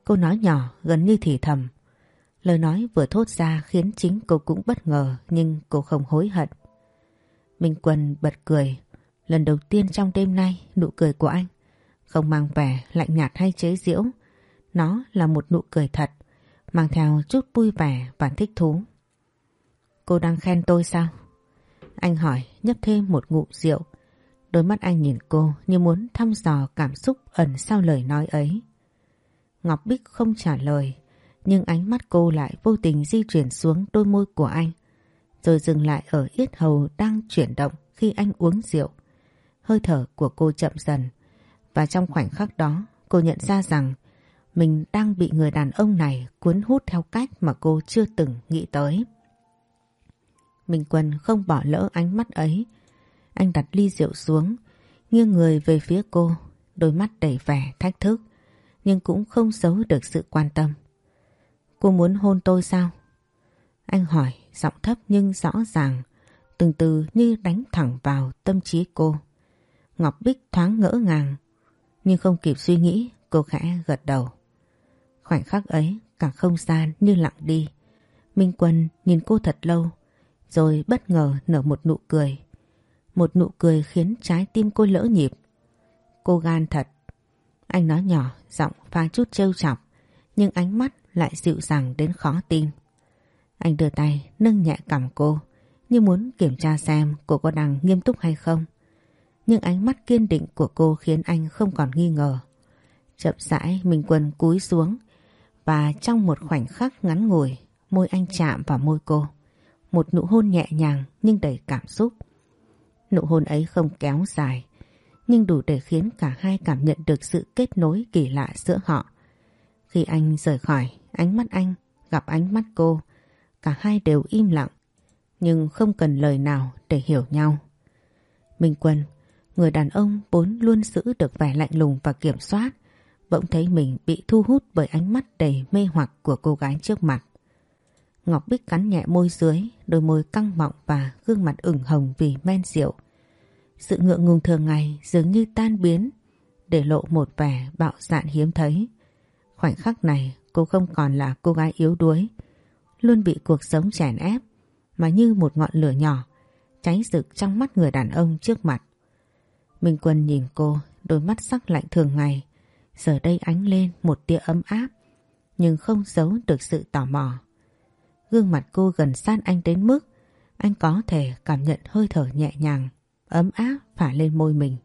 Cô nói nhỏ gần như thì thầm. Lời nói vừa thốt ra khiến chính cô cũng bất ngờ nhưng cô không hối hận. Minh Quân bật cười. Lần đầu tiên trong đêm nay nụ cười của anh không mang vẻ lạnh nhạt hay chế giễu. Nó là một nụ cười thật, mang theo chút vui vẻ và thích thú. Cô đang khen tôi sao? Anh hỏi nhấp thêm một ngụm rượu. Đôi mắt anh nhìn cô như muốn thăm dò cảm xúc ẩn sau lời nói ấy. Ngọc Bích không trả lời, nhưng ánh mắt cô lại vô tình di chuyển xuống đôi môi của anh, rồi dừng lại ở yết hầu đang chuyển động khi anh uống rượu. Hơi thở của cô chậm dần, và trong khoảnh khắc đó cô nhận ra rằng mình đang bị người đàn ông này cuốn hút theo cách mà cô chưa từng nghĩ tới. Minh Quân không bỏ lỡ ánh mắt ấy. Anh đặt ly rượu xuống, nghiêng người về phía cô, đôi mắt đầy vẻ thách thức, nhưng cũng không giấu được sự quan tâm. Cô muốn hôn tôi sao? Anh hỏi, giọng thấp nhưng rõ ràng, từng từ như đánh thẳng vào tâm trí cô. Ngọc Bích thoáng ngỡ ngàng, nhưng không kịp suy nghĩ, cô khẽ gật đầu. Khoảnh khắc ấy, cả không gian như lặng đi. Minh Quân nhìn cô thật lâu, rồi bất ngờ nở một nụ cười. Một nụ cười khiến trái tim cô lỡ nhịp. Cô gan thật. Anh nói nhỏ, giọng pha chút trêu chọc, nhưng ánh mắt lại dịu dàng đến khó tin. Anh đưa tay nâng nhẹ cằm cô, như muốn kiểm tra xem cô có đang nghiêm túc hay không. Nhưng ánh mắt kiên định của cô khiến anh không còn nghi ngờ. Chậm rãi Minh Quân cúi xuống và trong một khoảnh khắc ngắn ngủi môi anh chạm vào môi cô. Một nụ hôn nhẹ nhàng nhưng đầy cảm xúc. Nụ hôn ấy không kéo dài nhưng đủ để khiến cả hai cảm nhận được sự kết nối kỳ lạ giữa họ. Khi anh rời khỏi, ánh mắt anh gặp ánh mắt cô, cả hai đều im lặng nhưng không cần lời nào để hiểu nhau. Minh Quân Người đàn ông vốn luôn giữ được vẻ lạnh lùng và kiểm soát, bỗng thấy mình bị thu hút bởi ánh mắt đầy mê hoặc của cô gái trước mặt. Ngọc Bích cắn nhẹ môi dưới, đôi môi căng mọng và gương mặt ửng hồng vì men rượu. Sự ngượng ngùng thường ngày dường như tan biến, để lộ một vẻ bạo dạn hiếm thấy. Khoảnh khắc này cô không còn là cô gái yếu đuối, luôn bị cuộc sống chèn ép, mà như một ngọn lửa nhỏ, cháy rực trong mắt người đàn ông trước mặt. Minh Quân nhìn cô, đôi mắt sắc lạnh thường ngày, giờ đây ánh lên một tia ấm áp, nhưng không giấu được sự tò mò. Gương mặt cô gần sát anh đến mức anh có thể cảm nhận hơi thở nhẹ nhàng, ấm áp phả lên môi mình.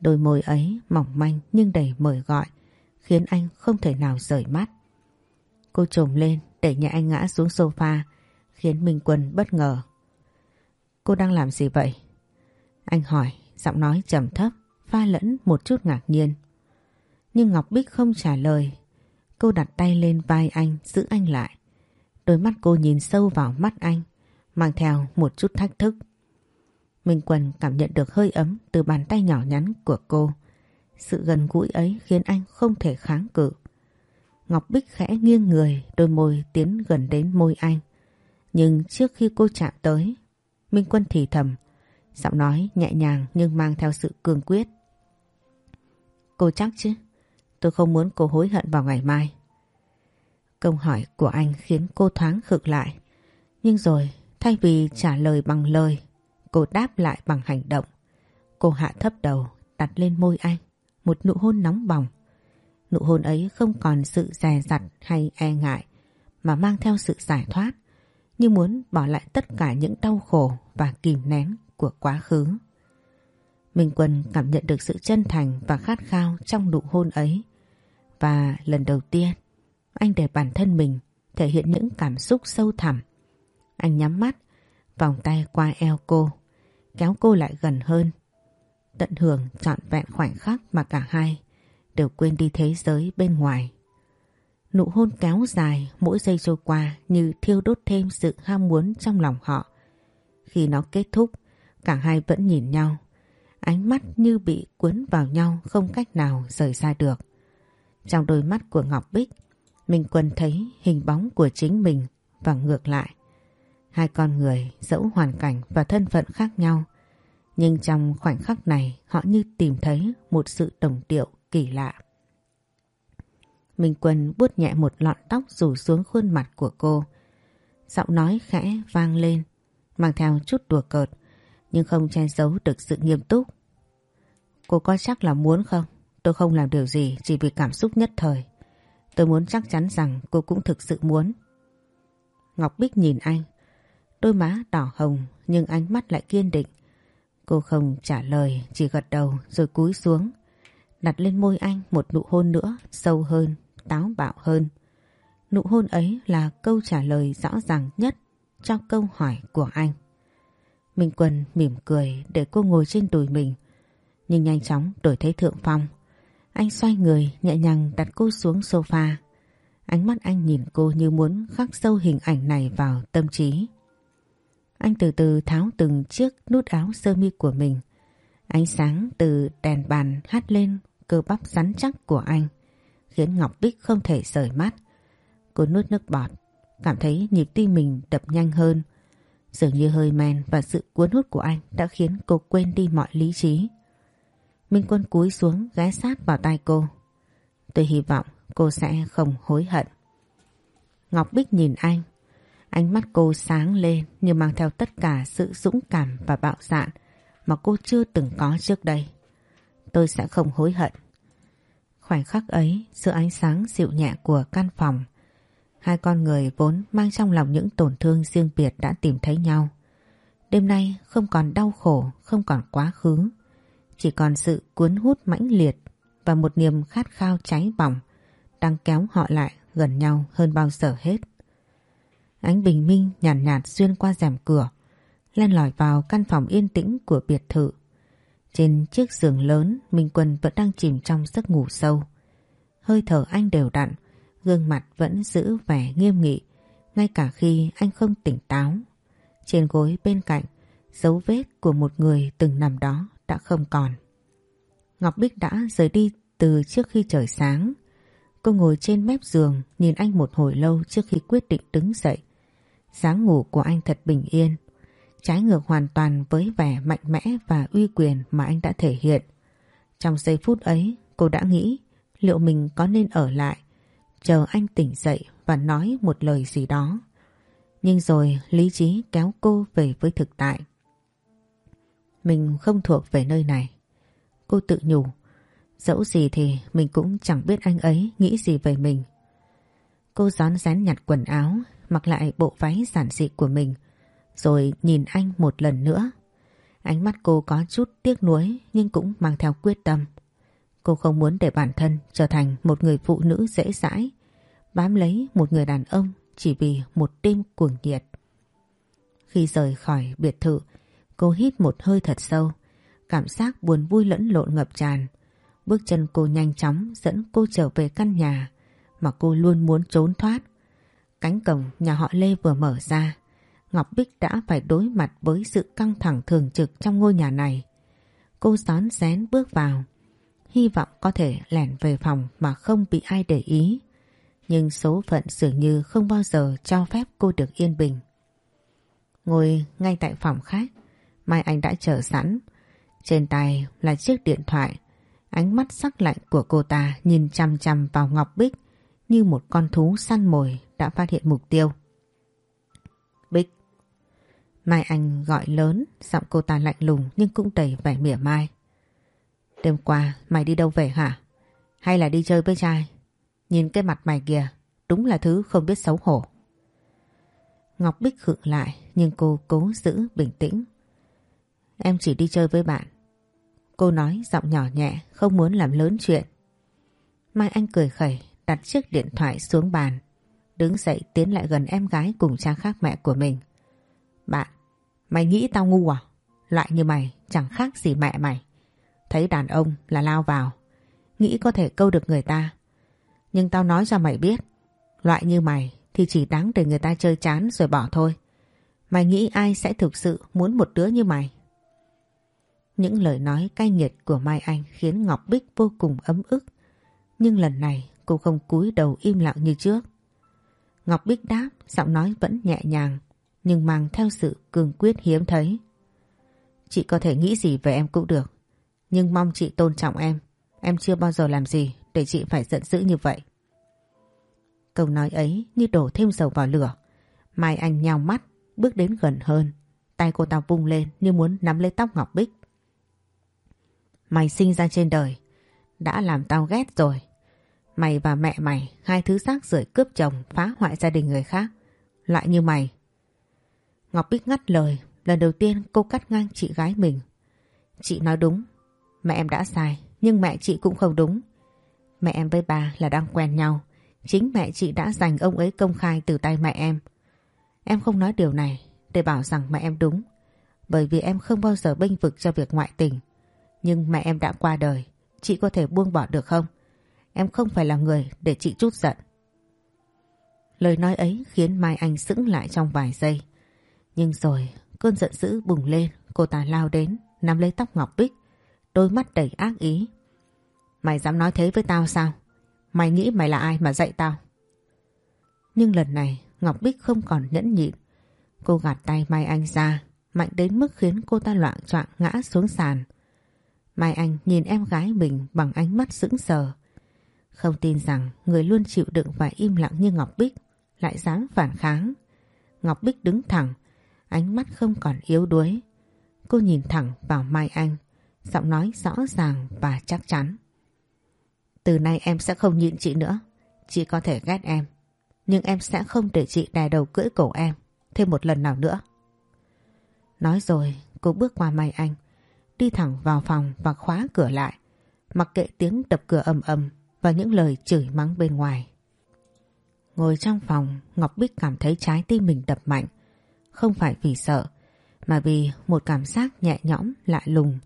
Đôi môi ấy mỏng manh nhưng đầy mời gọi, khiến anh không thể nào rời mắt. Cô trồm lên để nhẹ anh ngã xuống sofa, khiến Minh Quân bất ngờ. Cô đang làm gì vậy? Anh hỏi giọng nói trầm thấp, pha lẫn một chút ngạc nhiên. Nhưng Ngọc Bích không trả lời. Cô đặt tay lên vai anh, giữ anh lại. Đôi mắt cô nhìn sâu vào mắt anh, mang theo một chút thách thức. Minh Quân cảm nhận được hơi ấm từ bàn tay nhỏ nhắn của cô. Sự gần gũi ấy khiến anh không thể kháng cự. Ngọc Bích khẽ nghiêng người, đôi môi tiến gần đến môi anh. Nhưng trước khi cô chạm tới, Minh Quân thì thầm, Giọng nói nhẹ nhàng nhưng mang theo sự cương quyết. Cô chắc chứ? Tôi không muốn cô hối hận vào ngày mai. Câu hỏi của anh khiến cô thoáng khực lại. Nhưng rồi, thay vì trả lời bằng lời, cô đáp lại bằng hành động. Cô hạ thấp đầu, đặt lên môi anh, một nụ hôn nóng bỏng. Nụ hôn ấy không còn sự dè dặt hay e ngại, mà mang theo sự giải thoát, như muốn bỏ lại tất cả những đau khổ và kìm nén của quá khứ. Minh Quân cảm nhận được sự chân thành và khát khao trong nụ hôn ấy. Và lần đầu tiên, anh để bản thân mình thể hiện những cảm xúc sâu thẳm. Anh nhắm mắt, vòng tay qua eo cô, kéo cô lại gần hơn. Tận hưởng trọn vẹn khoảnh khắc mà cả hai đều quên đi thế giới bên ngoài. Nụ hôn kéo dài mỗi giây trôi qua như thiêu đốt thêm sự ham muốn trong lòng họ. Khi nó kết thúc, Cả hai vẫn nhìn nhau, ánh mắt như bị cuốn vào nhau không cách nào rời xa được. Trong đôi mắt của Ngọc Bích, Minh Quân thấy hình bóng của chính mình và ngược lại. Hai con người dẫu hoàn cảnh và thân phận khác nhau nhưng trong khoảnh khắc này họ như tìm thấy một sự đồng điệu kỳ lạ. Minh Quân buốt nhẹ một lọn tóc rủ xuống khuôn mặt của cô. Giọng nói khẽ vang lên, mang theo chút đùa cợt, nhưng không che giấu được sự nghiêm túc. Cô có chắc là muốn không? Tôi không làm điều gì chỉ vì cảm xúc nhất thời. Tôi muốn chắc chắn rằng cô cũng thực sự muốn. Ngọc Bích nhìn anh, đôi má đỏ hồng nhưng ánh mắt lại kiên định. Cô không trả lời, chỉ gật đầu rồi cúi xuống. Đặt lên môi anh một nụ hôn nữa, sâu hơn, táo bạo hơn. Nụ hôn ấy là câu trả lời rõ ràng nhất cho câu hỏi của anh. Minh Quân mỉm cười để cô ngồi trên đùi mình, nhưng nhanh chóng đổi thế thượng phong. Anh xoay người nhẹ nhàng đặt cô xuống sofa. Ánh mắt anh nhìn cô như muốn khắc sâu hình ảnh này vào tâm trí. Anh từ từ tháo từng chiếc nút áo sơ mi của mình. Ánh sáng từ đèn bàn hắt lên cơ bắp rắn chắc của anh, khiến Ngọc Bích không thể rời mắt. Cô nuốt nước bọt, cảm thấy nhịp tim mình đập nhanh hơn. Dường như hơi men và sự cuốn hút của anh đã khiến cô quên đi mọi lý trí. Minh Quân cúi xuống ghé sát vào tai cô. Tôi hy vọng cô sẽ không hối hận. Ngọc Bích nhìn anh, Ánh mắt cô sáng lên như mang theo tất cả sự dũng cảm và bạo dạn mà cô chưa từng có trước đây. Tôi sẽ không hối hận. Khoảnh khắc ấy, giữa ánh sáng dịu nhẹ của căn phòng, hai con người vốn mang trong lòng những tổn thương riêng biệt đã tìm thấy nhau. Đêm nay không còn đau khổ, không còn quá khứ, chỉ còn sự cuốn hút mãnh liệt và một niềm khát khao cháy bỏng đang kéo họ lại gần nhau hơn bao giờ hết. Ánh bình minh nhàn nhạt, nhạt xuyên qua rèm cửa, len lỏi vào căn phòng yên tĩnh của biệt thự. Trên chiếc giường lớn, Minh Quân vẫn đang chìm trong giấc ngủ sâu. Hơi thở anh đều đặn, gương mặt vẫn giữ vẻ nghiêm nghị, ngay cả khi anh không tỉnh táo. Trên gối bên cạnh, dấu vết của một người từng nằm đó đã không còn. Ngọc Bích đã rời đi từ trước khi trời sáng. Cô ngồi trên mép giường nhìn anh một hồi lâu trước khi quyết định đứng dậy Sáng ngủ của anh thật bình yên, trái ngược hoàn toàn với vẻ mạnh mẽ và uy quyền mà anh đã thể hiện. Trong giây phút ấy, cô đã nghĩ liệu mình có nên ở lại, chờ anh tỉnh dậy và nói một lời gì đó. Nhưng rồi lý trí kéo cô về với thực tại. Mình không thuộc về nơi này. Cô tự nhủ, dẫu gì thì mình cũng chẳng biết anh ấy nghĩ gì về mình. Cô gión rén nhặt quần áo, mặc lại bộ váy giản dị của mình, rồi nhìn anh một lần nữa. Ánh mắt cô có chút tiếc nuối nhưng cũng mang theo quyết tâm. Cô không muốn để bản thân trở thành một người phụ nữ dễ dãi, bám lấy một người đàn ông chỉ vì một đêm cuồng nhiệt. Khi rời khỏi biệt thự, cô hít một hơi thật sâu, cảm giác buồn vui lẫn lộn ngập tràn. Bước chân cô nhanh chóng dẫn cô trở về căn nhà mà cô luôn muốn trốn thoát. Cánh cổng nhà họ Lê vừa mở ra, Ngọc Bích đã phải đối mặt với sự căng thẳng thường trực trong ngôi nhà này. Cô xón xén bước vào, hy vọng có thể lẻn về phòng mà không bị ai để ý. Nhưng số phận dường như không bao giờ cho phép cô được yên bình. Ngồi ngay tại phòng khách, Mai Anh đã chờ sẵn. Trên tay là chiếc điện thoại. Ánh mắt sắc lạnh của cô ta nhìn chăm chăm vào Ngọc Bích như một con thú săn mồi đã phát hiện mục tiêu. Bích Mai Anh gọi lớn, giọng cô ta lạnh lùng nhưng cũng đầy vẻ mỉa mai. Đêm qua mày đi đâu về hả? Hay là đi chơi với trai? Nhìn cái mặt mày kìa, đúng là thứ không biết xấu hổ. Ngọc Bích khựng lại nhưng cô cố giữ bình tĩnh. Em chỉ đi chơi với bạn. Cô nói giọng nhỏ nhẹ, không muốn làm lớn chuyện. Mai Anh cười khẩy đặt chiếc điện thoại xuống bàn. Đứng dậy tiến lại gần em gái cùng cha khác mẹ của mình. Bạn, mày nghĩ tao ngu à? Loại như mày chẳng khác gì mẹ mày. Thấy đàn ông là lao vào. Nghĩ có thể câu được người ta. Nhưng tao nói cho mày biết. Loại như mày thì chỉ đáng để người ta chơi chán rồi bỏ thôi. Mày nghĩ ai sẽ thực sự muốn một đứa như mày? Những lời nói cay nghiệt của Mai Anh khiến Ngọc Bích vô cùng ấm ức. Nhưng lần này cô không cúi đầu im lặng như trước. Ngọc Bích đáp, giọng nói vẫn nhẹ nhàng, nhưng mang theo sự cương quyết hiếm thấy. Chị có thể nghĩ gì về em cũng được, nhưng mong chị tôn trọng em. Em chưa bao giờ làm gì để chị phải giận dữ như vậy. Câu nói ấy như đổ thêm dầu vào lửa. Mai Anh nhào mắt, bước đến gần hơn. Tay cô ta vung lên như muốn nắm lấy tóc Ngọc Bích. Mày sinh ra trên đời, đã làm tao ghét rồi. Mày và mẹ mày, hai thứ xác rưởi cướp chồng, phá hoại gia đình người khác. Lại như mày. Ngọc Bích ngắt lời, lần đầu tiên cô cắt ngang chị gái mình. Chị nói đúng, mẹ em đã sai, nhưng mẹ chị cũng không đúng. Mẹ em với bà là đang quen nhau. Chính mẹ chị đã giành ông ấy công khai từ tay mẹ em. Em không nói điều này để bảo rằng mẹ em đúng. Bởi vì em không bao giờ bênh vực cho việc ngoại tình. Nhưng mẹ em đã qua đời. Chị có thể buông bỏ được không? Em không phải là người để chị chút giận. Lời nói ấy khiến Mai Anh sững lại trong vài giây. Nhưng rồi cơn giận dữ bùng lên, cô ta lao đến, nắm lấy tóc Ngọc Bích, đôi mắt đầy ác ý. Mày dám nói thế với tao sao? Mày nghĩ mày là ai mà dạy tao? Nhưng lần này Ngọc Bích không còn nhẫn nhịn. Cô gạt tay Mai Anh ra, mạnh đến mức khiến cô ta loạn choạng ngã xuống sàn. Mai Anh nhìn em gái mình bằng ánh mắt sững sờ. Không tin rằng người luôn chịu đựng và im lặng như Ngọc Bích lại dám phản kháng. Ngọc Bích đứng thẳng, ánh mắt không còn yếu đuối. Cô nhìn thẳng vào Mai Anh, giọng nói rõ ràng và chắc chắn. Từ nay em sẽ không nhịn chị nữa. Chị có thể ghét em. Nhưng em sẽ không để chị đè đầu cưỡi cổ em. Thêm một lần nào nữa. Nói rồi cô bước qua Mai Anh. Đi thẳng vào phòng và khóa cửa lại. Mặc kệ tiếng đập cửa ầm ầm và những lời chửi mắng bên ngoài. Ngồi trong phòng, Ngọc Bích cảm thấy trái tim mình đập mạnh. Không phải vì sợ, mà vì một cảm giác nhẹ nhõm lạ lùng.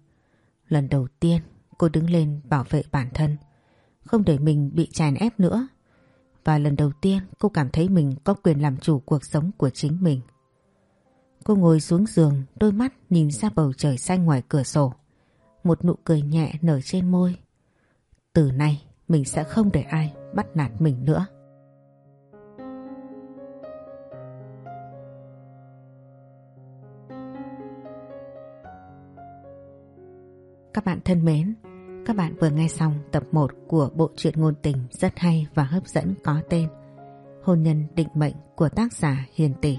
Lần đầu tiên cô đứng lên bảo vệ bản thân, không để mình bị chèn ép nữa. Và lần đầu tiên cô cảm thấy mình có quyền làm chủ cuộc sống của chính mình. Cô ngồi xuống giường, đôi mắt nhìn ra bầu trời xanh ngoài cửa sổ. Một nụ cười nhẹ nở trên môi. Từ nay mình sẽ không để ai bắt nạt mình nữa. Các bạn thân mến, các bạn vừa nghe xong tập 1 của bộ truyện ngôn tình rất hay và hấp dẫn có tên Hôn nhân định mệnh của tác giả Hiền Tỷ.